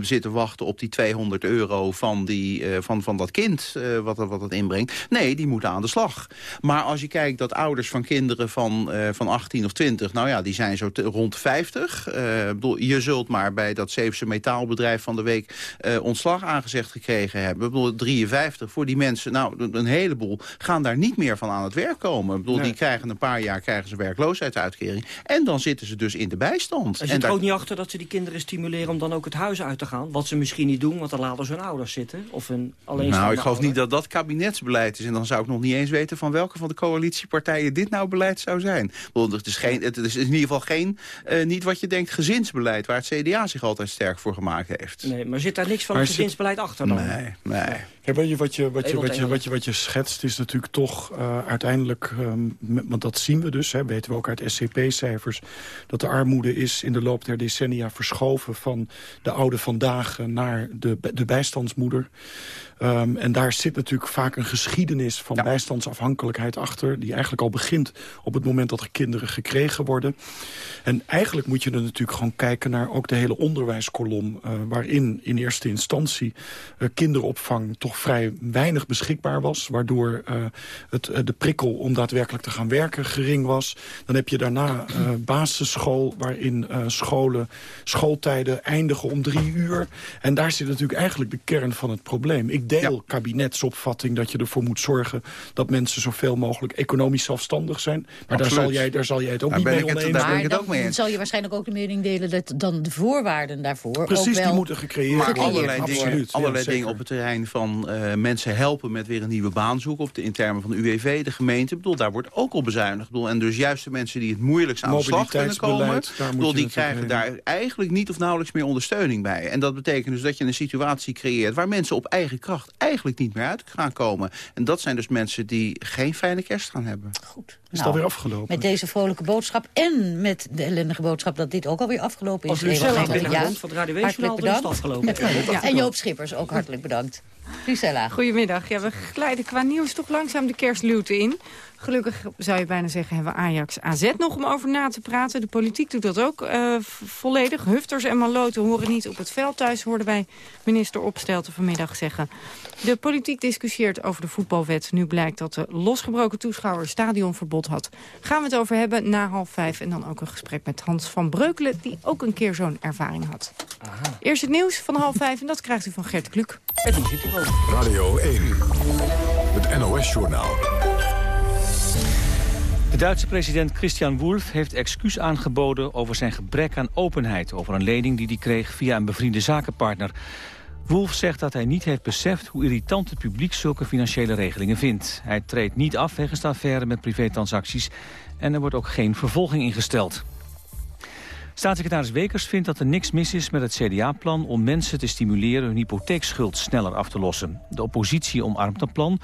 zitten wachten... op die 200 euro van, die, eh, van, van dat kind eh, wat, dat- wat het inbrengt. Nee, die moeten aan de slag. Maar als je kijkt dat ouders van kinderen van, van 18 of 20... nou ja, die zijn zo te- rond 50. Eh, ik bedoel, je zult maar bij dat Zeefse metaalbedrijf van de week... ontslag aangezegd gekregen hebben. Ik bedoel, 53 voor die mensen, nou, een heleboel... gaan daar niet meer van aan het werk komen. Ik bedoel, Nee. die krijgen een paar jaar krijgen ze werkloosheidsuitkering. En dan zitten ze dus in de bijstand. Er en zit er daar- ook niet achter dat ze die kinderen stimuleren om dan ook het huis uit te gaan. Wat ze misschien niet doen, want dan laten ze hun ouders zitten. Of hun alleenstaande Nou, ik geloof ouder. niet dat dat kabinetsbeleid is. En dan zou ik nog niet eens weten van welke van de coalitiepartijen dit nou beleid zou zijn. Ik bedoel, Het is, geen, het is in ieder geval geen, eh, niet wat je denkt, gezinsbeleid... waar het CDA zich altijd sterk voor gemaakt heeft. Nee, maar zit daar niks van Maar het zit- gezinsbeleid achter dan? Nee, nee. Ja, weet je, wat, je, wat, je, wat, je, wat, je, wat je schetst is natuurlijk toch eh, uiteindelijk... ehm, want dat zien we dus, hè, weten we ook uit SCP-cijfers... dat de armoede is in de loop der decennia verschoven... van de oude vandaag naar de, de bijstandsmoeder. Ehm, en daar zit natuurlijk vaak een geschiedenis van bijstandsafhankelijkheid achter... die eigenlijk al begint op het moment dat er kinderen gekregen worden. En eigenlijk moet je er natuurlijk gewoon kijken naar ook de hele onderwijskolom... eh, waarin in eerste instantie eh, kinderopvang toch vrij weinig beschikbaar was... waardoor eh, het, de prikkel om daadwerkelijk te gaan werken gering was. Dan heb je daarna basisschool waarin scholen schooltijden eindigen om drie uur. En daar zit natuurlijk eigenlijk de kern van het probleem. Ik deel kabinetsopvatting dat je ervoor moet zorgen... dat mensen zoveel mogelijk economisch zelfstandig zijn. Maar daar zal, jij, daar zal jij het ook Daar niet ben mee oneens daar zijn. ben ik het ook mee dan eens. zal je waarschijnlijk ook de mening delen... dat dan de voorwaarden daarvoor Precies, ook wel... die moeten gecreëerd Maar worden. allerlei dingen, allerlei dingen op het terrein van eh, mensen helpen met weer een nieuwe baan zoeken. Op de, in termen van de UWV, de gemeente. Ik bedoel, daar wordt ook op bezuinigd. Ik bedoel, en dus juist de mensen die het moeilijkst aan de slag kunnen komen. Daar bedoel, die krijgen daar eigenlijk niet of nauwelijks meer ondersteuning bij. En dat betekent dus dat je een situatie creëert waar mensen op eigen kracht eigenlijk niet meer uit gaan komen. En dat zijn dus mensen die geen fijne kerst gaan hebben. Goed. Is het alweer afgelopen? Met deze vrolijke boodschap en met de ellendige boodschap dat dit ook alweer afgelopen is. Als Lucella binnenkomt van het Radio Weesjournaal, dan is het afgelopen. Ja. En Joop Schippers, ook hartelijk bedankt. Lucella. Goedemiddag. Ja, we glijden qua nieuws toch langzaam de kerstluwte in. Gelukkig zou je bijna zeggen hebben we Ajax AZ nog om over na te praten. De politiek doet dat ook uh, volledig. Hufters en maloten horen niet op het veld thuis, hoorden wij minister Opstelten vanmiddag zeggen. De politiek discussieert over de voetbalwet. Nu blijkt dat de losgebroken toeschouwer stadionverbod had. Gaan we het over hebben na half vijf. En dan ook een gesprek met Hans van Breukelen, die ook een keer zo'n ervaring had. Aha. Eerst het nieuws van half vijf en dat krijgt u van Gert Kluk. En die zit er ook. Radio 1, het NOS-journaal. De Duitse president Christian Wulff heeft excuus aangeboden over zijn gebrek aan openheid over een lening die hij kreeg via een bevriende zakenpartner. Wolf zegt dat hij niet heeft beseft hoe irritant het publiek zulke financiële regelingen vindt. Hij treedt niet af wegens de affaire met privétransacties en er wordt ook geen vervolging ingesteld. Staatssecretaris Wekers vindt dat er niks mis is met het CDA-plan om mensen te stimuleren hun hypotheekschuld sneller af te lossen. De oppositie omarmt een plan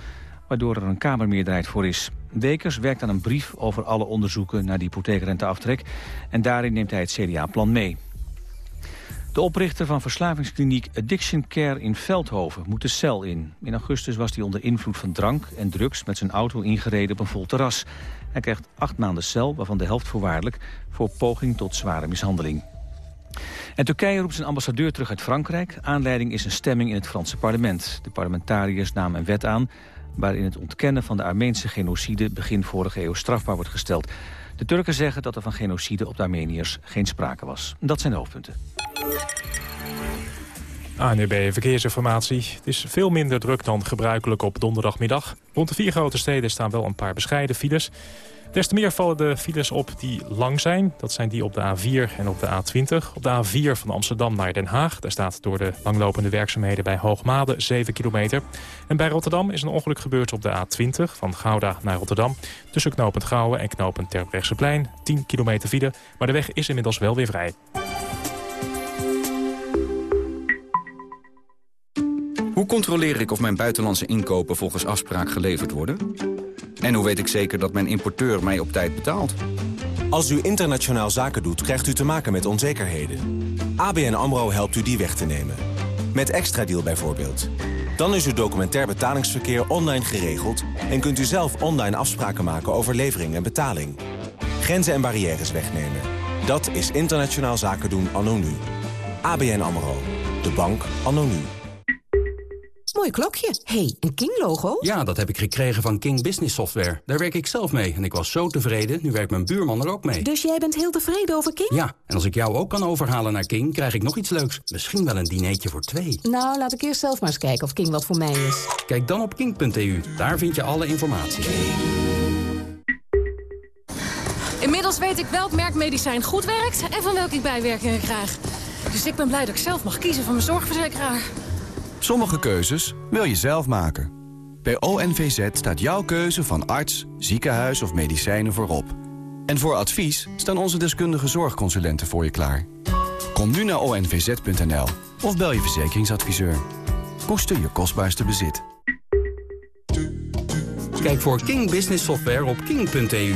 waardoor er een Kamermeerderheid voor is. Wekers werkt aan een brief over alle onderzoeken naar de hypotheekrenteaftrek en daarin neemt hij het CDA-plan mee. De oprichter van verslavingskliniek Addiction Care in Veldhoven moet de cel in. In augustus was hij onder invloed van drank en drugs met zijn auto ingereden op een vol terras. Hij krijgt acht maanden cel, waarvan de helft voorwaardelijk, voor poging tot zware mishandeling. En Turkije roept zijn ambassadeur terug uit Frankrijk. Aanleiding is een stemming in het Franse parlement. De parlementariërs namen een wet aan waarin het ontkennen van de Armeense genocide begin vorige eeuw strafbaar wordt gesteld. De Turken zeggen dat er van genocide op de Armeniërs geen sprake was. Dat zijn de hoofdpunten. ANUB Verkeersinformatie. Het is veel minder druk dan gebruikelijk op donderdagmiddag. Rond de vier grote steden staan wel een paar bescheiden files. Des te meer vallen de files op die lang zijn. Dat zijn die op de A4 en op de A20. Op de A4 van Amsterdam naar Den Haag. Daar staat door de langlopende werkzaamheden bij Hoogmade 7 kilometer. En bij Rotterdam is een ongeluk gebeurd op de A20 van Gouda naar Rotterdam. Tussen knooppunt Gouwen en knooppunt Terbrechtseplein. 10 kilometer file, maar de weg is inmiddels wel weer vrij. Hoe controleer ik of mijn buitenlandse inkopen volgens afspraak geleverd worden? En hoe weet ik zeker dat mijn importeur mij op tijd betaalt? Als u internationaal zaken doet, krijgt u te maken met onzekerheden. ABN AMRO helpt u die weg te nemen. Met Extra Deal bijvoorbeeld. Dan is uw documentair betalingsverkeer online geregeld... en kunt u zelf online afspraken maken over levering en betaling. Grenzen en barrières wegnemen. Dat is internationaal zaken doen anno nu. ABN AMRO. De bank anno nu. Mooi klokje. hey, een King-logo? Ja, dat heb ik gekregen van King Business Software. Daar werk ik zelf mee en ik was zo tevreden. Nu werkt mijn buurman er ook mee. Dus jij bent heel tevreden over King? Ja, en als ik jou ook kan overhalen naar King, krijg ik nog iets leuks. Misschien wel een dineetje voor twee. Nou, laat ik eerst zelf maar eens kijken of King wat voor mij is. Kijk dan op king.eu. Daar vind je alle informatie. Inmiddels weet ik welk merk medicijn goed werkt en van welke ik bijwerkingen krijg. Dus ik ben blij dat ik zelf mag kiezen van mijn zorgverzekeraar. Sommige keuzes wil je zelf maken. Bij ONVZ staat jouw keuze van arts, ziekenhuis of medicijnen voorop. En voor advies staan onze deskundige zorgconsulenten voor je klaar. Kom nu naar onvz.nl of bel je verzekeringsadviseur. Koester je kostbaarste bezit. Kijk voor King Business Software op king.eu.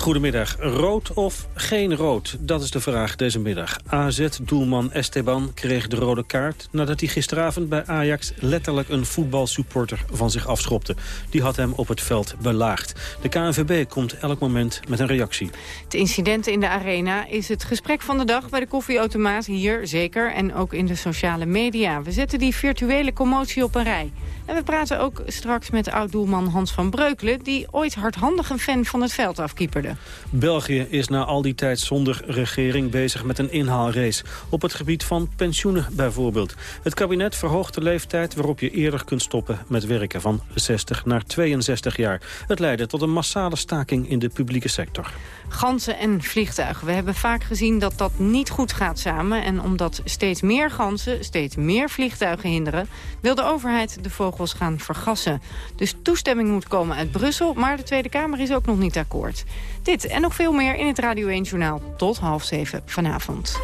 Goedemiddag. Rood of geen rood? Dat is de vraag deze middag. AZ-doelman Esteban kreeg de rode kaart... nadat hij gisteravond bij Ajax letterlijk een voetbalsupporter van zich afschopte. Die had hem op het veld belaagd. De KNVB komt elk moment met een reactie. Het incident in de arena is het gesprek van de dag... bij de koffieautomaat hier, zeker, en ook in de sociale media. We zetten die virtuele commotie op een rij. En we praten ook straks met oud-doelman Hans van Breukelen... die ooit hardhandig een fan van het veld afkieperde. België is na al die tijd zonder regering bezig met een inhaalrace. Op het gebied van pensioenen bijvoorbeeld. Het kabinet verhoogt de leeftijd waarop je eerder kunt stoppen met werken... van 60 naar 62 jaar. Het leidde tot een massale staking in de publieke sector. Ganzen en vliegtuigen. We hebben vaak gezien dat dat niet goed gaat samen. En omdat steeds meer ganzen, steeds meer vliegtuigen hinderen... wil de overheid de vogels gaan vergassen. Dus toestemming moet komen uit Brussel, maar de Tweede Kamer is ook nog niet akkoord. Dit en nog veel meer in het Radio 1 Journaal. Tot half zeven vanavond.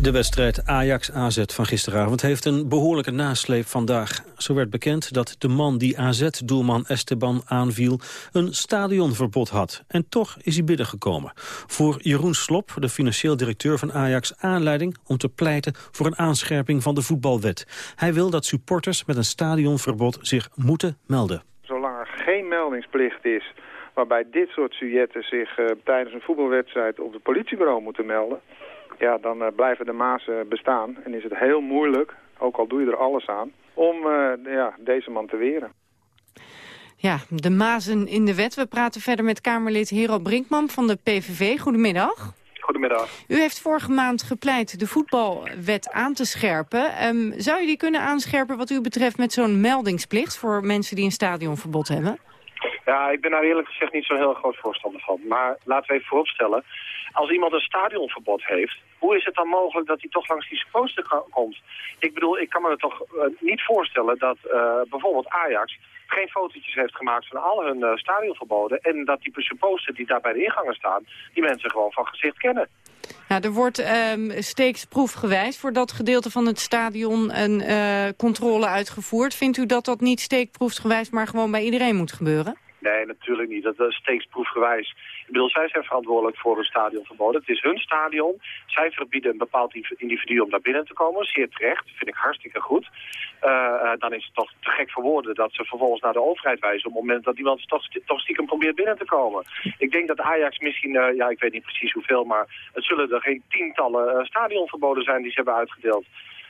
De wedstrijd Ajax-AZ van gisteravond heeft een behoorlijke nasleep vandaag. Zo werd bekend dat de man die AZ-doelman Esteban aanviel... een stadionverbod had. En toch is hij binnengekomen. Voor Jeroen Slop, de financieel directeur van Ajax... aanleiding om te pleiten voor een aanscherping van de voetbalwet. Hij wil dat supporters met een stadionverbod zich moeten melden. Zolang er geen meldingsplicht is waarbij dit soort sujetten zich uh, tijdens een voetbalwedstrijd op het politiebureau moeten melden ja, dan uh, blijven de mazen bestaan. En is het heel moeilijk, ook al doe je er alles aan, om uh, ja, deze man te weren. Ja, de mazen in de wet. We praten verder met Kamerlid Hero Brinkman van de PVV. Goedemiddag. Goedemiddag. U heeft vorige maand gepleit de voetbalwet aan te scherpen. Um, zou je die kunnen aanscherpen wat u betreft met zo'n meldingsplicht... voor mensen die een stadionverbod hebben? Ja, ik ben daar eerlijk gezegd niet zo heel groot voorstander van. Maar laten we even vooropstellen, als iemand een stadionverbod heeft, hoe is het dan mogelijk dat hij toch langs die supposter komt? Ik bedoel, ik kan me toch uh, niet voorstellen dat uh, bijvoorbeeld Ajax geen fotootjes heeft gemaakt van al hun uh, stadionverboden. En dat die supposter die daar bij de ingangen staan, die mensen gewoon van gezicht kennen. Ja, er wordt um, steeds proefgewijs voor dat gedeelte van het stadion een controle uitgevoerd. Vindt u dat dat niet steekproefsgewijs, maar gewoon bij iedereen moet gebeuren? Nee, natuurlijk niet. Dat is steeds proefgewijs. Ik bedoel, zij zijn verantwoordelijk voor een stadionverbod. Het is hun stadion. Zij verbieden een bepaald individu om daar binnen te komen. Zeer terecht. vind ik hartstikke goed. Uh, uh, dan is het toch te gek voor woorden dat ze vervolgens naar de overheid wijzen... op het moment dat iemand toch, stiekem probeert binnen te komen. Ik denk dat Ajax misschien, uh, ja, ik weet niet precies hoeveel... maar het zullen er geen tientallen stadionverboden zijn die ze hebben uitgedeeld.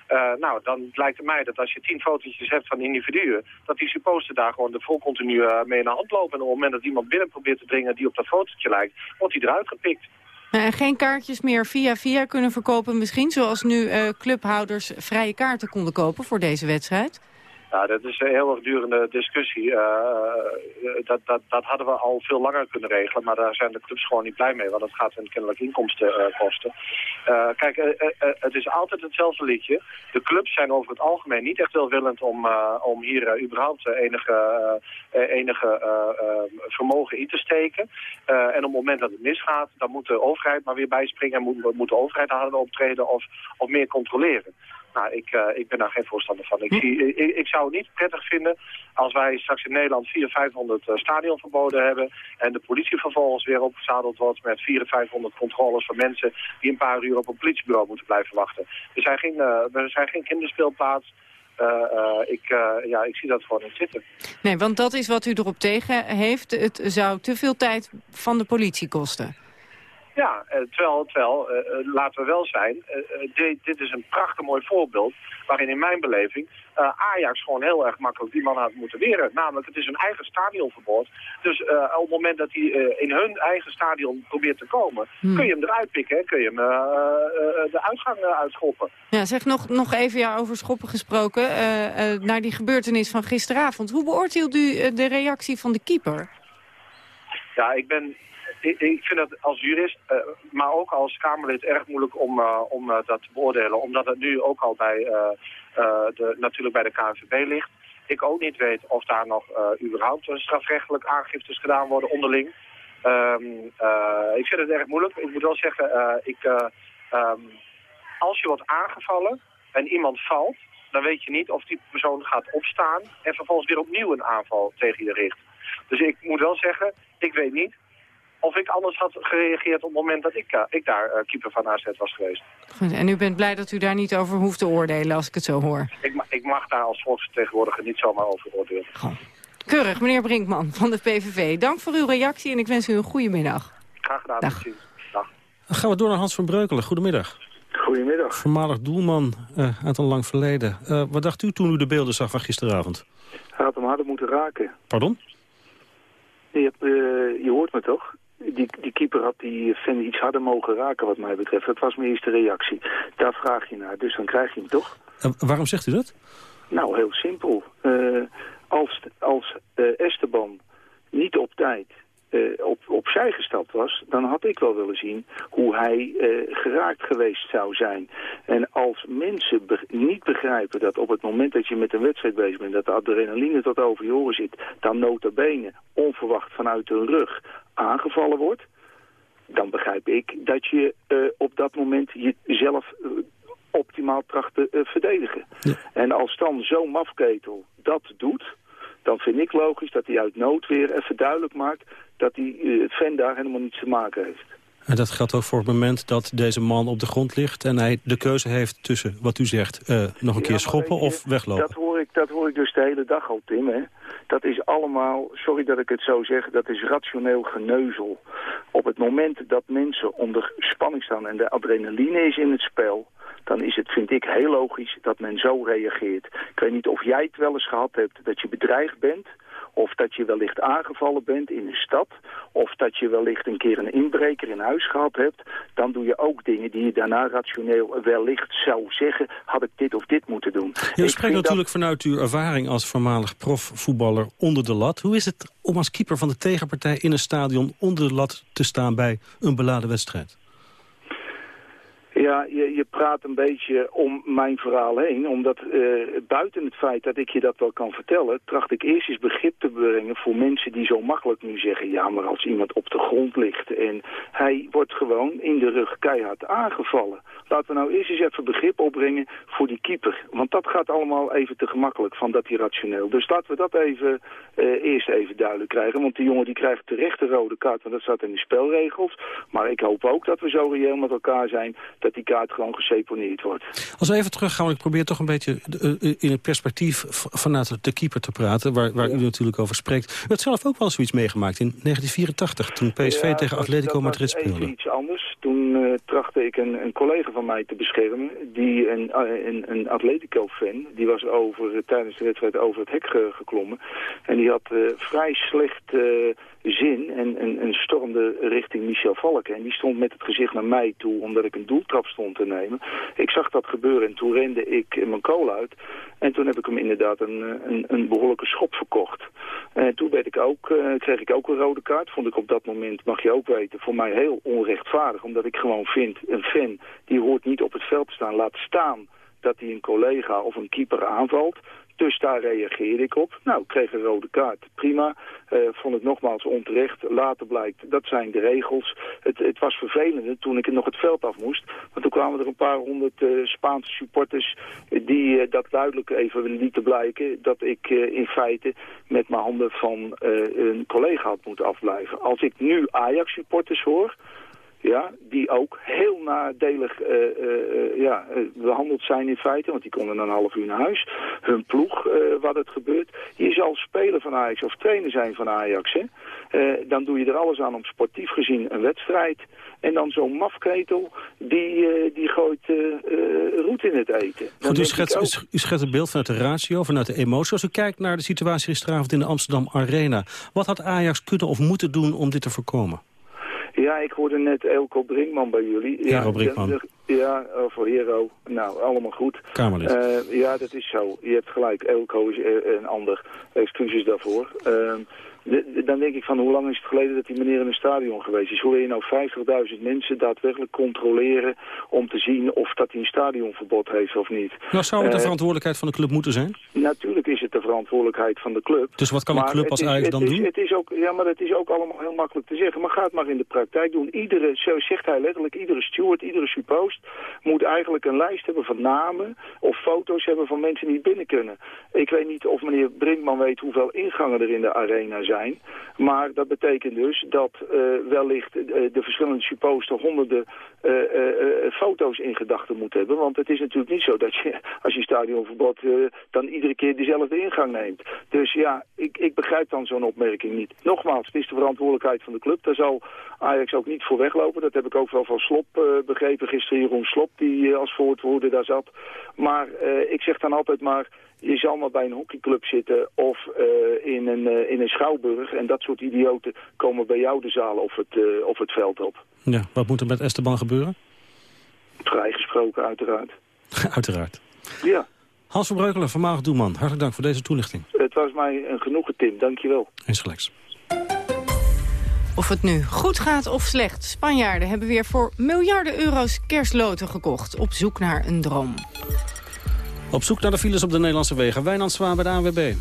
Uh, nou, dan lijkt het mij dat als je tien fotootjes hebt van individuen... dat die supposter daar gewoon de vol continu uh, mee de hand lopen. En op het moment dat iemand binnen probeert te dringen die op dat fotootje lijkt... wordt hij eruit gepikt. En geen kaartjes meer via via kunnen verkopen misschien... zoals nu clubhouders vrije kaarten konden kopen voor deze wedstrijd? Ja, dat is een heel erg durende discussie. Uh, dat, dat, dat hadden we al veel langer kunnen regelen, maar daar zijn de clubs gewoon niet blij mee, want dat gaat hun kennelijk inkomsten uh, kosten. kijk, het is altijd hetzelfde liedje. De clubs zijn over het algemeen niet echt welwillend om, om hier überhaupt enige, enige vermogen in te steken. en op het moment dat het misgaat, dan moet de overheid maar weer bijspringen en moet, moet de overheid harder optreden of, of meer controleren. Nou, ik, uh, ik ben daar geen voorstander van. Ik, Hm. zie, ik, ik zou het niet prettig vinden als wij straks in Nederland 400, 500 uh, stadionverboden hebben... en de politie vervolgens weer opgezadeld wordt met 400, 500 controles van mensen... die een paar uur op een politiebureau moeten blijven wachten. We zijn geen, uh, we zijn geen kinderspeelplaats. Ik, ja, ik zie dat gewoon niet zitten. Nee, want dat is wat u erop tegen heeft. Het zou te veel tijd van de politie kosten. Ja, uh, terwijl, terwijl uh, uh, laten we wel zijn, dit, dit is een prachtig mooi voorbeeld... waarin in mijn beleving Ajax gewoon heel erg makkelijk die man had moeten weren. Namelijk, het is een eigen stadionverbod. Dus op het moment dat hij in hun eigen stadion probeert te komen... Hmm. kun je hem eruit pikken, kun je hem de uitgang uitschoppen. Ja, zeg nog, nog even ja, over schoppen gesproken. naar die gebeurtenis van gisteravond. Hoe beoordeelt u de reactie van de keeper? Ja, ik ben ik, vind het als jurist, uh, maar ook als Kamerlid erg moeilijk om, uh, om uh, dat te beoordelen. Omdat het nu ook al bij, de, natuurlijk bij de KNVB ligt. Ik ook niet weet of daar nog überhaupt strafrechtelijk aangiftes gedaan worden onderling. Um, ik vind het erg moeilijk. Ik moet wel zeggen, ik, um, als je wordt aangevallen en iemand valt... dan weet je niet of die persoon gaat opstaan en vervolgens weer opnieuw een aanval tegen je richt. Dus ik moet wel zeggen, ik weet niet of ik anders had gereageerd op het moment dat ik, uh, ik daar uh, keeper van AZ was geweest. Goed, en u bent blij dat u daar niet over hoeft te oordelen als ik het zo hoor? Ik, ma ik mag daar als volksvertegenwoordiger niet zomaar over oordelen. Goh. Keurig, meneer Brinkman van de PVV. Dank voor uw reactie en ik wens u een goede middag. Graag gedaan. Dag. Dag. Dan gaan we door naar Hans van Breukelen. Goedemiddag. Goedemiddag. Voormalig doelman uh, uit een lang verleden. wat dacht u toen u de beelden zag van gisteravond? Hij had hem harder moeten raken. Pardon? Je, hebt, je hoort me toch? Die, die keeper had die Finn iets harder mogen raken wat mij betreft. Dat was mijn eerste reactie. Daar vraag je naar, dus dan krijg je hem toch? Waarom zegt u dat? Nou, heel simpel. Uh, als als uh, Esteban niet op tijd uh, op, opzij gestapt was... dan had ik wel willen zien hoe hij geraakt geweest zou zijn. En als mensen be niet begrijpen dat op het moment dat je met een wedstrijd bezig bent... dat de adrenaline tot over je oren zit... dan nota bene onverwacht vanuit de rug aangevallen wordt... dan begrijp ik dat je uh, op dat moment jezelf optimaal tracht te verdedigen. Ja. En als dan zo'n mafketel dat doet dan vind ik logisch dat hij uit nood weer even duidelijk maakt... dat hij, het fan daar helemaal niets te maken heeft. En dat geldt ook voor het moment dat deze man op de grond ligt... en hij de keuze heeft tussen, wat u zegt, uh, nog een ja, keer schoppen je, of weglopen. Dat hoor, ik, dat hoor ik dus de hele dag al, Tim. Hè? Dat is allemaal, sorry dat ik het zo zeg, dat is rationeel geneuzel. Op het moment dat mensen onder spanning staan en de adrenaline is in het spel dan is het, vind ik, heel logisch dat men zo reageert. Ik weet niet of jij het wel eens gehad hebt dat je bedreigd bent... of dat je wellicht aangevallen bent in een stad... of dat je wellicht een keer een inbreker in huis gehad hebt... dan doe je ook dingen die je daarna rationeel wellicht zou zeggen... had ik dit of dit moeten doen. Je spreekt natuurlijk dat... vanuit uw ervaring als voormalig profvoetballer onder de lat. Hoe is het om als keeper van de tegenpartij in een stadion onder de lat te staan bij een beladen wedstrijd? Ja, je, je praat een beetje om mijn verhaal heen. Omdat uh, buiten het feit dat ik je dat wel kan vertellen... tracht ik eerst eens begrip te brengen voor mensen die zo makkelijk nu zeggen... ja, maar als iemand op de grond ligt en hij wordt gewoon in de rug keihard aangevallen. Laten we nou eerst eens even begrip opbrengen voor die keeper. Want dat gaat allemaal even te gemakkelijk van dat irrationeel. Dus laten we dat even uh, eerst even duidelijk krijgen. Want die jongen die krijgt terecht een rode kaart, want dat staat in de spelregels. Maar ik hoop ook dat we zo reëel met elkaar zijn dat die kaart gewoon geseponeerd wordt. Als we even teruggaan, ik probeer toch een beetje in het perspectief vanuit de keeper te praten, waar, waar ja. u natuurlijk over spreekt. U had zelf ook wel zoiets meegemaakt in 1984, toen PSV ja, tegen Atletico Madrid speelde. Even iets anders. Toen uh, trachtte ik een, een, collega van mij te beschermen, die een, een, een Atletico-fan, die was over, tijdens de wedstrijd over het hek ge geklommen. En die had uh, vrij slecht zin en, en, stormde richting Michel Valken. En die stond met het gezicht naar mij toe, omdat ik een doeltrap stond te nemen. Ik zag dat gebeuren en toen rende ik mijn kool uit. En toen heb ik hem inderdaad een, een, een behoorlijke schop verkocht. En toen werd ik ook, uh, kreeg ik ook een rode kaart. Vond ik op dat moment, mag je ook weten, voor mij heel onrechtvaardig. Omdat ik gewoon vind, een fan die hoort niet op het veld te staan. Laat staan dat hij een collega of een keeper aanvalt. Dus daar reageerde ik op. Nou, ik kreeg een rode kaart. Prima. Uh, vond het nogmaals onterecht. Later blijkt, dat zijn de regels. Het, het was vervelend toen ik nog het veld af moest. Want toen kwamen er een paar honderd uh, Spaanse supporters... die uh, dat duidelijk even lieten blijken... dat ik in feite met mijn handen van een collega had moeten afblijven. Als ik nu Ajax-supporters hoor ja, die ook heel nadelig uh, uh, ja, behandeld zijn in feite, want die konden een half uur naar huis. Hun ploeg, wat het gebeurt. Je zal speler van Ajax of trainer zijn van Ajax, hè. dan doe je er alles aan om sportief gezien een wedstrijd. En dan zo'n mafketel, die, die gooit roet in het eten. Goed, u schetst, ook... u schetst het beeld vanuit de ratio, vanuit de emotie. Als u kijkt naar de situatie gisteravond in de Amsterdam Arena. Wat had Ajax kunnen of moeten doen om dit te voorkomen? Ja, ik hoorde net Elko Brinkman bij jullie. Hero ja, Brinkman. Ja, voor Hero. Nou, allemaal goed. Kamerlid. Uh, ja, dat is zo. Je hebt gelijk. Elko is een ander. Excuses daarvoor. Uh, dan denk ik van hoe lang is het geleden dat die meneer in een stadion geweest is? Hoe wil je nou 50.000 mensen daadwerkelijk controleren om te zien of dat hij een stadionverbod heeft of niet? Nou, zou het de uh, verantwoordelijkheid van de club moeten zijn? Natuurlijk is het de verantwoordelijkheid van de club. Dus wat kan een club als Ajax dan is, doen? Het is ook, ja, maar het is ook allemaal heel makkelijk te zeggen. Maar ga het maar in de praktijk doen. Iedere, zo zegt hij letterlijk, iedere steward, iedere suppost moet eigenlijk een lijst hebben van namen of foto's hebben van mensen die binnen kunnen. Ik weet niet of meneer Brinkman weet hoeveel ingangen er in de arena zijn. Maar dat betekent dus dat uh, wellicht uh, de verschillende supposter honderden uh, foto's in gedachten moeten hebben. Want het is natuurlijk niet zo dat je, als je stadionverbod, dan iedere keer dezelfde ingang neemt. Dus ja, ik, ik begrijp dan zo'n opmerking niet. Nogmaals, het is de verantwoordelijkheid van de club. Daar zal Ajax ook niet voor weglopen. Dat heb ik ook wel van Slop begrepen. Gisteren Jeroen Slop, die als voortwoorder daar zat. Maar ik zeg dan altijd maar je zal maar bij een hockeyclub zitten of uh, in, een, uh, in een schouwburg. En dat soort idioten komen bij jou de zaal of het, uh, of het veld op. Ja, wat moet er met Esteban gebeuren? Vrijgesproken, uiteraard. *laughs* uiteraard. Ja. Hans van Breukelen, voormalig doelman. Hartelijk dank voor deze toelichting. Het was mij een genoegen, Tim. Dank je wel. Eens gelijks. Of het nu goed gaat of slecht, Spanjaarden hebben weer voor miljarden euro's kerstloten gekocht. Op zoek naar een droom. Op zoek naar de files op de Nederlandse wegen. Wijnand Zwaan bij de ANWB.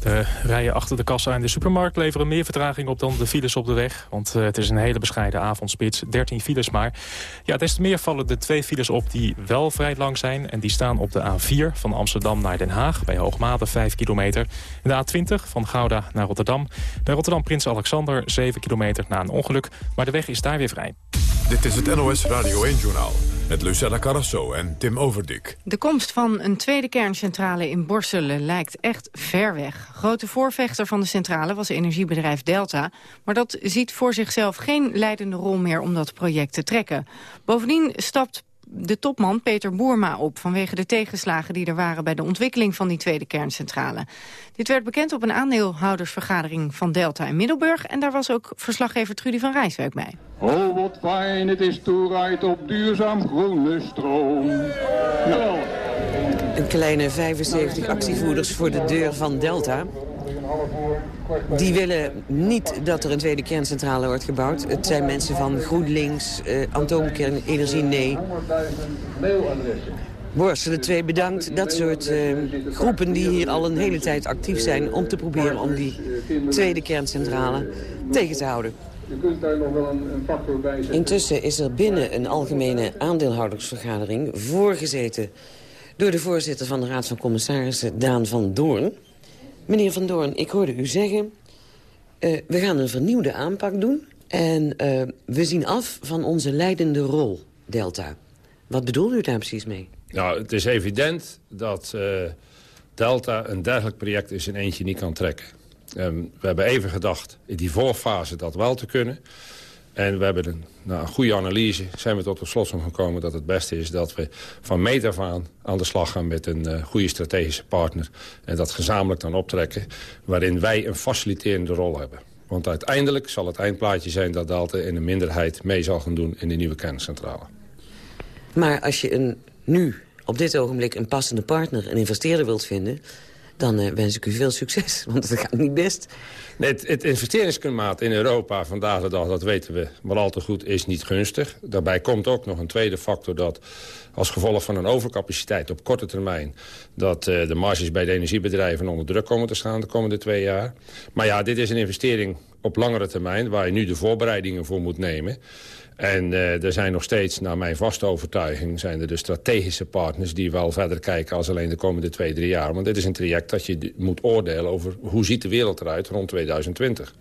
De rijen achter de kassa in de supermarkt leveren meer vertraging op dan de files op de weg. Want eh, het is een hele bescheiden avondspits, 13 files maar. Ja, des te meer vallen de twee files op die wel vrij lang zijn. En die staan op de A4 van Amsterdam naar Den Haag, bij Hoogmade 5 kilometer. En de A20 van Gouda naar Rotterdam. Bij Rotterdam Prins Alexander 7 kilometer na een ongeluk. Maar de weg is daar weer vrij. Dit is het NOS Radio 1-journaal met Lucella Carrasso en Tim Overdik. De komst van een tweede kerncentrale in Borselen lijkt echt ver weg. Grote voorvechter van de centrale was energiebedrijf Delta... maar dat ziet voor zichzelf geen leidende rol meer om dat project te trekken. Bovendien stapt de topman Peter Boerma op... vanwege de tegenslagen die er waren bij de ontwikkeling van die tweede kerncentrale. Dit werd bekend op een aandeelhoudersvergadering van Delta in Middelburg... en daar was ook verslaggever Trudy van Rijswijk bij. Oh, wat fijn het is toerijden op duurzaam groene stroom. Nou. Een kleine 75 actievoerders voor de deur van Delta. Die willen niet dat er een tweede kerncentrale wordt gebouwd. Het zijn mensen van GroenLinks, uh, Atoomkernenergie, nee. Borselen 2 bedankt. Dat soort uh, groepen die hier al een hele tijd actief zijn... om te proberen om die tweede kerncentrale tegen te houden. Je kunt daar nog wel een factor bij zetten. Intussen is er binnen een algemene aandeelhoudersvergadering voorgezeten door de voorzitter van de Raad van Commissarissen, Daan van Doorn. Meneer van Doorn, ik hoorde u zeggen... Uh, we gaan een vernieuwde aanpak doen en uh, we zien af van onze leidende rol, Delta. Wat bedoelt u daar precies mee? Nou, het is evident dat uh, Delta een dergelijk project in eentje niet kan trekken. Um, we hebben even gedacht in die voorfase dat wel te kunnen. En we hebben een, na een goede analyse zijn we tot de slotsom gekomen dat het beste is dat we van meet af aan aan de slag gaan met een uh, goede strategische partner. En dat gezamenlijk dan optrekken waarin wij een faciliterende rol hebben. Want uiteindelijk zal het eindplaatje zijn dat Delta in een minderheid mee zal gaan doen in de nieuwe kerncentrale. Maar als je een, nu op dit ogenblik een passende partner, een investeerder wilt vinden dan uh, wens ik u veel succes, *laughs* want het gaat niet best. Het, investeringsklimaat in Europa vandaag de dag, dat weten we maar al te goed, is niet gunstig. Daarbij komt ook nog een tweede factor dat als gevolg van een overcapaciteit op korte termijn... dat uh, de marges bij de energiebedrijven onder druk komen te staan de komende twee jaar. Maar ja, dit is een investering op langere termijn... waar je nu de voorbereidingen voor moet nemen. En uh, er zijn nog steeds, naar mijn vaste overtuiging... zijn er de strategische partners die wel verder kijken... als alleen de komende twee, drie jaar. Want dit is een traject dat je moet oordelen over... hoe ziet de wereld eruit rond 2020.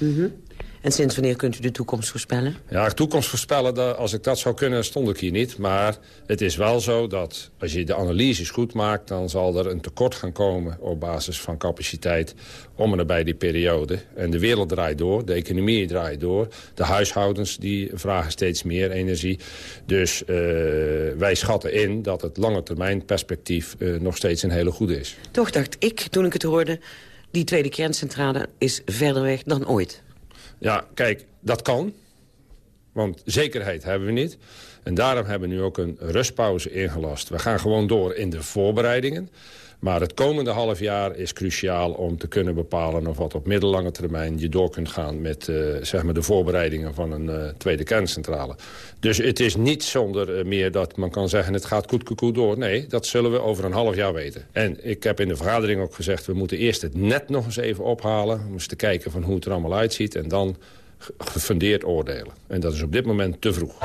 Mm -hmm. En sinds wanneer kunt u de toekomst voorspellen? Ja, toekomst voorspellen, als ik dat zou kunnen, stond ik hier niet. Maar het is wel zo dat als je de analyses goed maakt... dan zal er een tekort gaan komen op basis van capaciteit... om en nabij die periode. En de wereld draait door, de economie draait door. De huishoudens die vragen steeds meer energie. Dus uh, wij schatten in dat het lange termijn perspectief... Uh, nog steeds een hele goede is. Toch dacht ik, toen ik het hoorde... die tweede kerncentrale is verder weg dan ooit. Ja, kijk, dat kan. Want zekerheid hebben we niet. En daarom hebben we nu ook een rustpauze ingelast. We gaan gewoon door in de voorbereidingen. Maar het komende half jaar is cruciaal om te kunnen bepalen... of wat op middellange termijn je door kunt gaan... met uh, zeg maar de voorbereidingen van een uh, tweede kerncentrale. Dus het is niet zonder uh, meer dat man kan zeggen... het gaat koekoe door. Nee, dat zullen we over een half jaar weten. En ik heb in de vergadering ook gezegd... we moeten eerst het net nog eens even ophalen. Om eens te kijken van hoe het er allemaal uitziet. En dan gefundeerd oordelen. En dat is op dit moment te vroeg.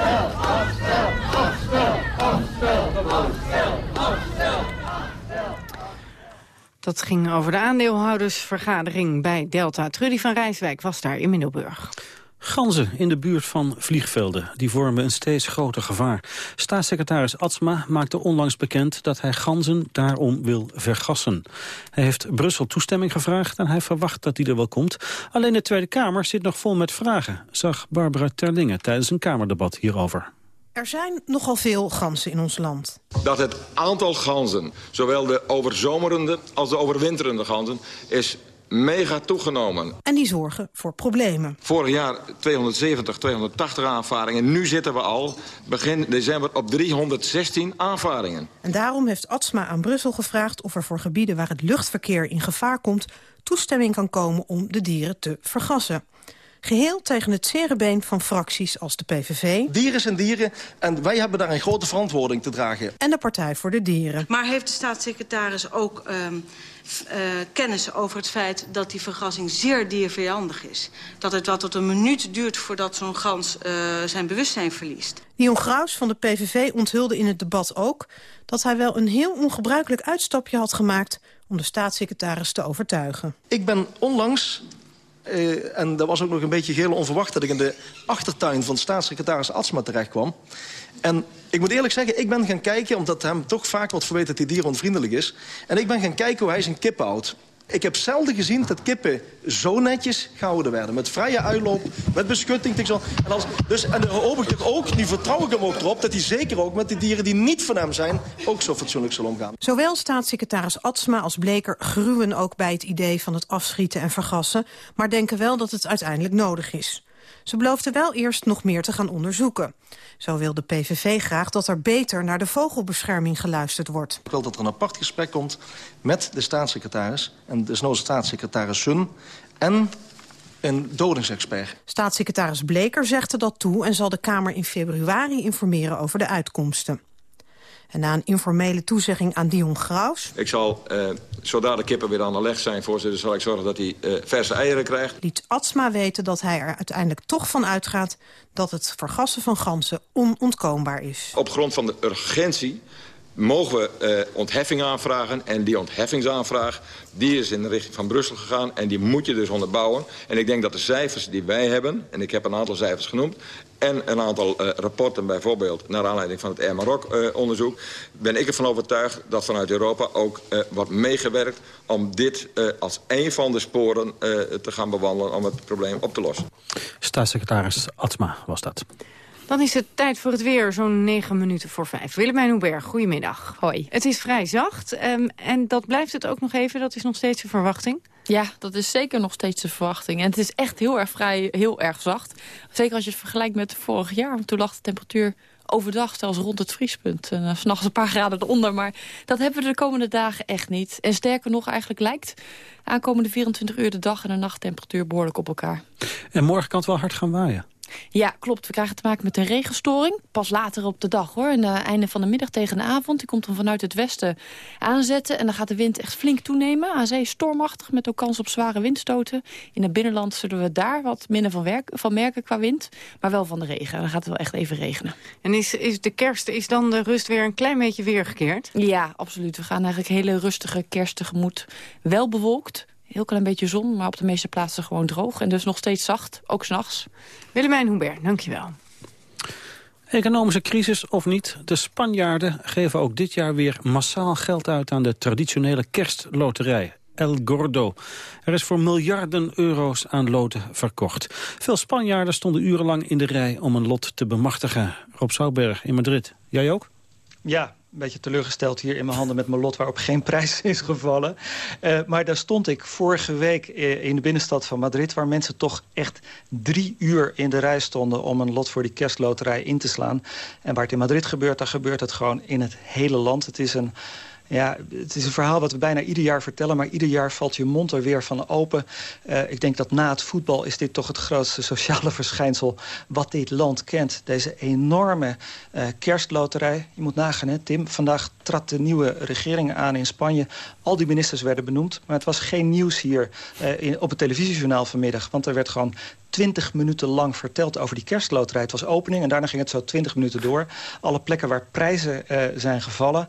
Dat ging over de aandeelhoudersvergadering bij Delta. Trudy van Rijswijk was daar in Middelburg. Ganzen in de buurt van vliegvelden die vormen een steeds groter gevaar. Staatssecretaris Atsma maakte onlangs bekend dat hij ganzen daarom wil vergassen. Hij heeft Brussel toestemming gevraagd en hij verwacht dat die er wel komt. Alleen de Tweede Kamer zit nog vol met vragen, zag Barbara Terlingen tijdens een Kamerdebat hierover. Er zijn nogal veel ganzen in ons land. Dat het aantal ganzen, zowel de overzomerende als de overwinterende ganzen... is mega toegenomen. En die zorgen voor problemen. Vorig jaar 270, 280 aanvaringen. Nu zitten we al begin december op 316 aanvaringen. En daarom heeft Atsma aan Brussel gevraagd... of er voor gebieden waar het luchtverkeer in gevaar komt... toestemming kan komen om de dieren te vergassen. Geheel tegen het zere been van fracties als de PVV... Dieren zijn dieren en wij hebben daar een grote verantwoording te dragen. En de Partij voor de Dieren. Maar heeft de staatssecretaris ook... Um, uh, kennis over het feit dat die vergassing zeer diervijandig is. Dat het wat tot een minuut duurt voordat zo'n gans uh, zijn bewustzijn verliest. Dion Graus van de PVV onthulde in het debat ook... dat hij wel een heel ongebruikelijk uitstapje had gemaakt... om de staatssecretaris te overtuigen. Ik ben onlangs Uh, en dat was ook nog een beetje heel onverwacht... dat ik in de achtertuin van staatssecretaris Atsma terecht kwam. En ik moet eerlijk zeggen, ik ben gaan kijken... omdat hem toch vaak wordt verweten dat hij dieronvriendelijk is. En ik ben gaan kijken hoe hij zijn kippen houdt. Ik heb zelden gezien dat kippen zo netjes gehouden werden. Met vrije uitloop, met beschutting. En, als, dus, en toch ook, nu vertrouw ik hem ook erop... dat hij zeker ook met die dieren die niet van hem zijn... ook zo fatsoenlijk zal omgaan. Zowel staatssecretaris Atsma als Bleker gruwen ook bij het idee van het afschieten en vergassen... maar denken wel dat het uiteindelijk nodig is. Ze beloofden wel eerst nog meer te gaan onderzoeken. Zo wil de PVV graag dat er beter naar de vogelbescherming geluisterd wordt. Ik wil dat er een apart gesprek komt met de staatssecretaris... en desnoods staatssecretaris Sun en een dodingsexpert. Staatssecretaris Bleker zegde dat toe... en zal de Kamer in februari informeren over de uitkomsten. En na een informele toezegging aan Dion Graus... Ik zal, uh, zodra de kippen weer aan de leg zijn, voorzitter... zal ik zorgen dat hij uh, verse eieren krijgt. Liet Atsma weten dat hij er uiteindelijk toch van uitgaat... dat het vergassen van ganzen onontkoombaar is. Op grond van de urgentie mogen we uh, ontheffing aanvragen. En die ontheffingsaanvraag die is in de richting van Brussel gegaan. En die moet je dus onderbouwen. En ik denk dat de cijfers die wij hebben... en ik heb een aantal cijfers genoemd... en een aantal uh, rapporten bijvoorbeeld naar aanleiding van het Air Maroc-onderzoek... Uh, ben ik ervan overtuigd dat vanuit Europa ook wordt meegewerkt... om dit als een van de sporen te gaan bewandelen om het probleem op te lossen. Staatssecretaris Atma was dat. Dan is het tijd voor het weer, zo'n negen minuten voor vijf. Willemijn Hoeberg, goedemiddag. Hoi. Het is vrij zacht um, en dat blijft het ook nog even. Dat is nog steeds de verwachting. Ja, dat is zeker nog steeds de verwachting. En het is echt heel erg vrij, heel erg zacht. Zeker als je het vergelijkt met vorig jaar. Want toen lag de temperatuur overdag zelfs rond het vriespunt. En uh, s'nachts een paar graden eronder. Maar dat hebben we de komende dagen echt niet. En sterker nog, eigenlijk lijkt aankomende 24 uur de dag- en de nachttemperatuur behoorlijk op elkaar. En morgen kan het wel hard gaan waaien. Ja, klopt. We krijgen te maken met een regenstoring. Pas later op de dag, hoor. In het einde van de middag tegen de avond. Die komt dan vanuit het westen aanzetten. En dan gaat de wind echt flink toenemen. Aan zee stormachtig, met ook kans op zware windstoten. In het binnenland zullen we daar wat minder van, werk, van merken qua wind. Maar wel van de regen. Dan gaat het wel echt even regenen. En is, is de kerst, is dan de rust weer een klein beetje weergekeerd? Ja, absoluut. We gaan eigenlijk hele rustige kerst tegemoet. Wel bewolkt, heel klein beetje zon, maar op de meeste plaatsen gewoon droog. En dus nog steeds zacht, ook s'nachts. Willemijn Hubert, dankjewel. Economische crisis of niet, de Spanjaarden geven ook dit jaar weer massaal geld uit aan de traditionele kerstloterij. El Gordo. Er is voor miljarden euro's aan loten verkocht. Veel Spanjaarden stonden urenlang in de rij om een lot te bemachtigen. Rob Zouberg in Madrid. Jij ook? Ja, een beetje teleurgesteld hier in mijn handen met mijn lot... waarop geen prijs *laughs* is gevallen. Uh, maar daar stond ik vorige week in de binnenstad van Madrid... waar mensen toch echt drie uur in de rij stonden... om een lot voor die kerstloterij in te slaan. En waar het in Madrid gebeurt, dan gebeurt het gewoon in het hele land. Het is een ja, het is een verhaal wat we bijna ieder jaar vertellen... maar ieder jaar valt je mond er weer van open. Uh, ik denk dat na het voetbal is dit toch het grootste *laughs* sociale verschijnsel... wat dit land kent. Deze enorme uh, kerstloterij. Je moet nagaan, hè, Tim. Vandaag trad de nieuwe regering aan in Spanje. Al die ministers werden benoemd. Maar het was geen nieuws hier uh, in, op het televisiejournaal vanmiddag. Want er werd gewoon 20 minuten lang verteld over die kerstloterij. Het was opening en daarna ging het zo 20 minuten door. Alle plekken waar prijzen zijn gevallen...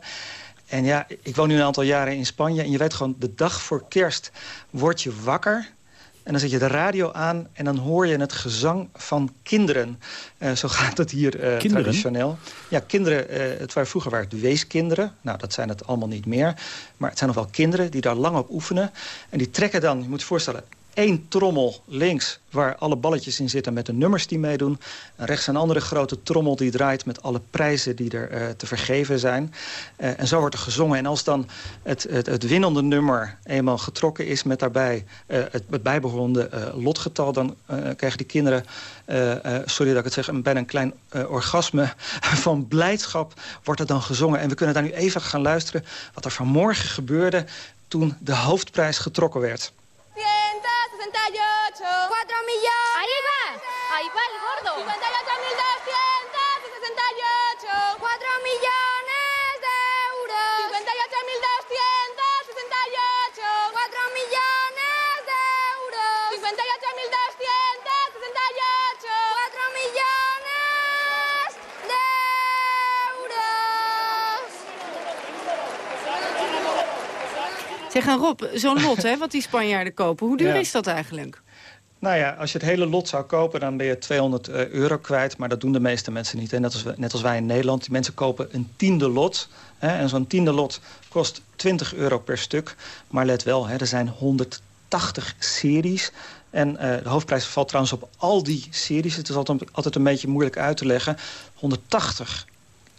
En ja, ik woon nu een aantal jaren in Spanje... en je weet gewoon, de dag voor kerst word je wakker... En dan zet je de radio aan en dan hoor je het gezang van kinderen. Uh, zo gaat het hier uh, traditioneel. Ja, kinderen, uh, het waren vroeger waren het weeskinderen. Nou, dat zijn het allemaal niet meer. Maar het zijn nog wel kinderen die daar lang op oefenen. En die trekken dan, je moet je voorstellen één trommel links waar alle balletjes in zitten met de nummers die meedoen. En rechts een andere grote trommel die draait met alle prijzen die er uh, te vergeven zijn. Uh, en zo wordt er gezongen. En als dan het, het, het winnende nummer eenmaal getrokken is met daarbij uh, het, bijbehorende lotgetal... dan krijgen die kinderen, sorry dat ik het zeg, bijna een klein orgasme *laughs* van blijdschap wordt er dan gezongen. En we kunnen daar nu even gaan luisteren wat er vanmorgen gebeurde toen de hoofdprijs getrokken werd. 160 4 millones. Ahí va. Ahí va el gordo. 58.268. 4 millones Zeg, en Rob, zo'n lot hè, wat die Spanjaarden kopen, hoe duur Ja. is dat eigenlijk? Nou ja, als je het hele lot zou kopen, dan ben je 200 eh, euro kwijt. Maar dat doen de meeste mensen niet. Hè? Net, als, net als wij in Nederland. Die mensen kopen een tiende lot. Hè? En zo'n tiende lot kost 20 euro per stuk. Maar let wel, hè, er zijn 180 series. En eh, de hoofdprijs valt trouwens op al die series. Het is altijd, altijd een beetje moeilijk uit te leggen. 180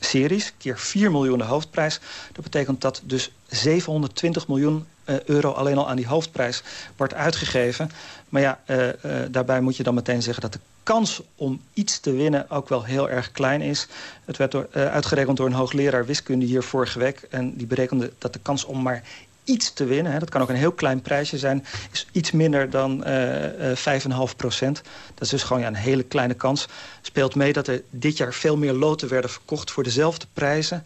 series, keer 4 miljoen de hoofdprijs. Dat betekent dat dus 720 miljoen eh, euro alleen al aan die hoofdprijs wordt uitgegeven. Maar ja, eh, eh, daarbij moet je dan meteen zeggen dat de kans om iets te winnen ook wel heel erg klein is. Het werd uitgerekend door een hoogleraar wiskunde hier vorige week. En die berekende dat de kans om maar iets te winnen... Hè, dat kan ook een heel klein prijsje zijn... is iets minder dan eh, eh, 5,5 procent. Dat is dus gewoon ja, een hele kleine kans. Speelt mee dat er dit jaar veel meer loten werden verkocht... voor dezelfde prijzen.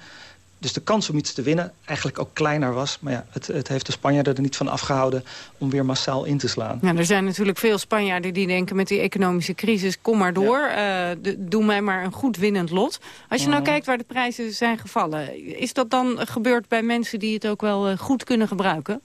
Dus de kans om iets te winnen eigenlijk ook kleiner was. Maar ja, het, het heeft de Spanjaarden er niet van afgehouden... om weer massaal in te slaan. Ja, er zijn natuurlijk veel Spanjaarden die denken met die economische crisis... kom maar door, eh, de- doe mij maar een goed winnend lot. Als je nou kijkt waar de prijzen zijn gevallen... is dat dan gebeurd bij mensen die het ook wel eh, goed kunnen gebruiken?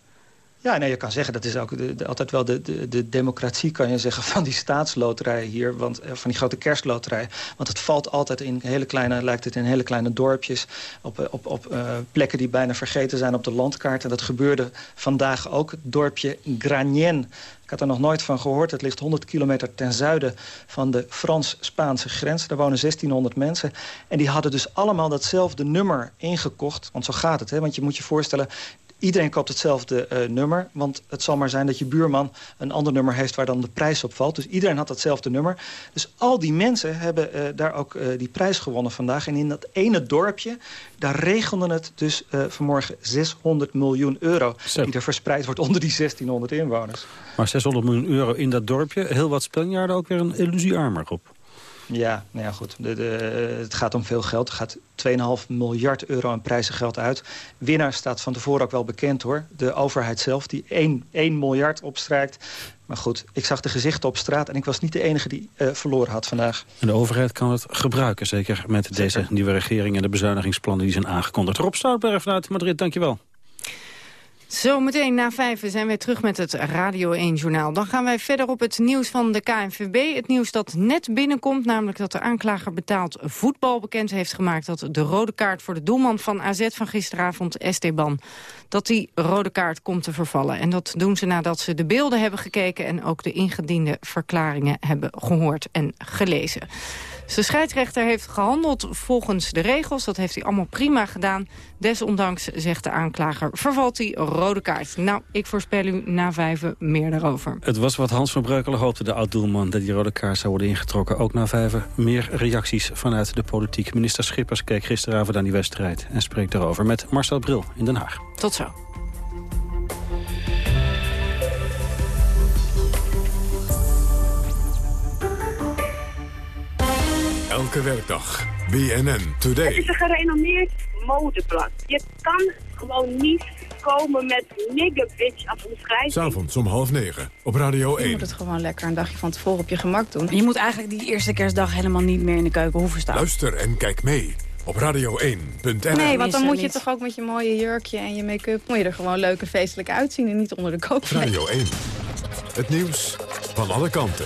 Ja, nee, je kan zeggen, dat is ook altijd wel de, de, de democratie, kan je zeggen, *laughs* van die staatsloterij hier. Want, eh, van die grote kerstloterij. Want het valt altijd in hele kleine, lijkt het in hele kleine dorpjes. Op, eh, op, op eh, plekken die bijna vergeten zijn op de landkaart. En dat gebeurde vandaag ook. Het dorpje Granien. Ik had er nog nooit van gehoord. Het ligt 100 kilometer ten zuiden van de Frans-Spaanse grens. Daar wonen 1600 mensen. En die hadden dus allemaal datzelfde nummer ingekocht. Want zo gaat het, hè? Want je moet je voorstellen... Iedereen koopt hetzelfde eh, nummer. Want het zal maar zijn dat je buurman een ander nummer heeft... waar dan de prijs op valt. Dus iedereen had datzelfde nummer. Dus al die mensen hebben eh, daar ook eh, die prijs gewonnen vandaag. En in dat ene dorpje, daar regelde het dus vanmorgen 600 miljoen euro... die er verspreid wordt onder die 1600 inwoners. Maar 600 miljoen euro in dat dorpje. Heel wat Spanjaarden ook weer een illusie armer op. Ja, nou ja, goed. De, de, het gaat om veel geld. Er gaat 2,5 miljard euro aan prijzengeld uit. Winnaar staat van tevoren ook wel bekend, hoor. De overheid zelf, die 1, 1 miljard opstrijkt. Maar goed, ik zag de gezichten op straat... en ik was niet de enige die eh, verloren had vandaag. En de overheid kan het gebruiken, zeker met deze nieuwe regering... en de bezuinigingsplannen die zijn aangekondigd. Rob Stoutberg vanuit Madrid, dankjewel. Zometeen na vijf zijn wij terug met het Radio 1-journaal. Dan gaan wij verder op het nieuws van de KNVB. Het nieuws dat net binnenkomt, namelijk dat de aanklager betaald voetbal bekend heeft gemaakt... dat de rode kaart voor de doelman van AZ van gisteravond, Esteban... dat die rode kaart komt te vervallen. En dat doen ze nadat ze de beelden hebben gekeken... en ook de ingediende verklaringen hebben gehoord en gelezen. De scheidsrechter heeft gehandeld volgens de regels. Dat heeft hij allemaal prima gedaan. Desondanks, zegt de aanklager, vervalt die rode kaart. Nou, ik voorspel u na vijven meer daarover. Het was wat Hans van Breukelen hoopte, de oud-doelman... dat die rode kaart zou worden ingetrokken. Ook na vijven meer reacties vanuit de politiek. Minister Schippers keek gisteravond aan die wedstrijd... en spreekt daarover met Marcel Bril in Den Haag. Tot zo. Elke werkdag. BNN Today. Het is een gerenommeerd modeblad. Je kan gewoon niet komen met nigger bitch als omschrijving. S'avonds om half negen. Op Radio Je 1. moet het gewoon lekker een dagje van tevoren op je gemak doen. Je moet eigenlijk die eerste kerstdag helemaal niet meer in de keuken hoeven staan. Luister en kijk mee op radio1.nl. Nee, want dan moet je toch ook met je mooie jurkje en je make-up... moet je er gewoon leuk en feestelijk uitzien en niet onder de kookvlees. Radio 1. Het nieuws van alle kanten.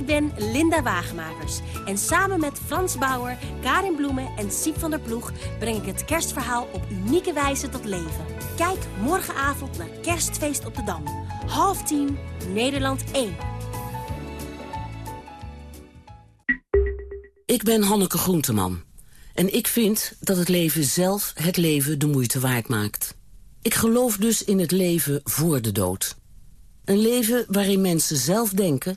Ik ben Linda Wagenmakers. en samen met Frans Bauer, Karin Bloemen en Siep van der Ploeg... breng ik het kerstverhaal op unieke wijze tot leven. Kijk morgenavond naar Kerstfeest op de Dam. Half tien, Nederland 1. Ik ben Hanneke Groenteman. En ik vind dat het leven zelf het leven de moeite waard maakt. Ik geloof dus in het leven voor de dood. Een leven waarin mensen zelf denken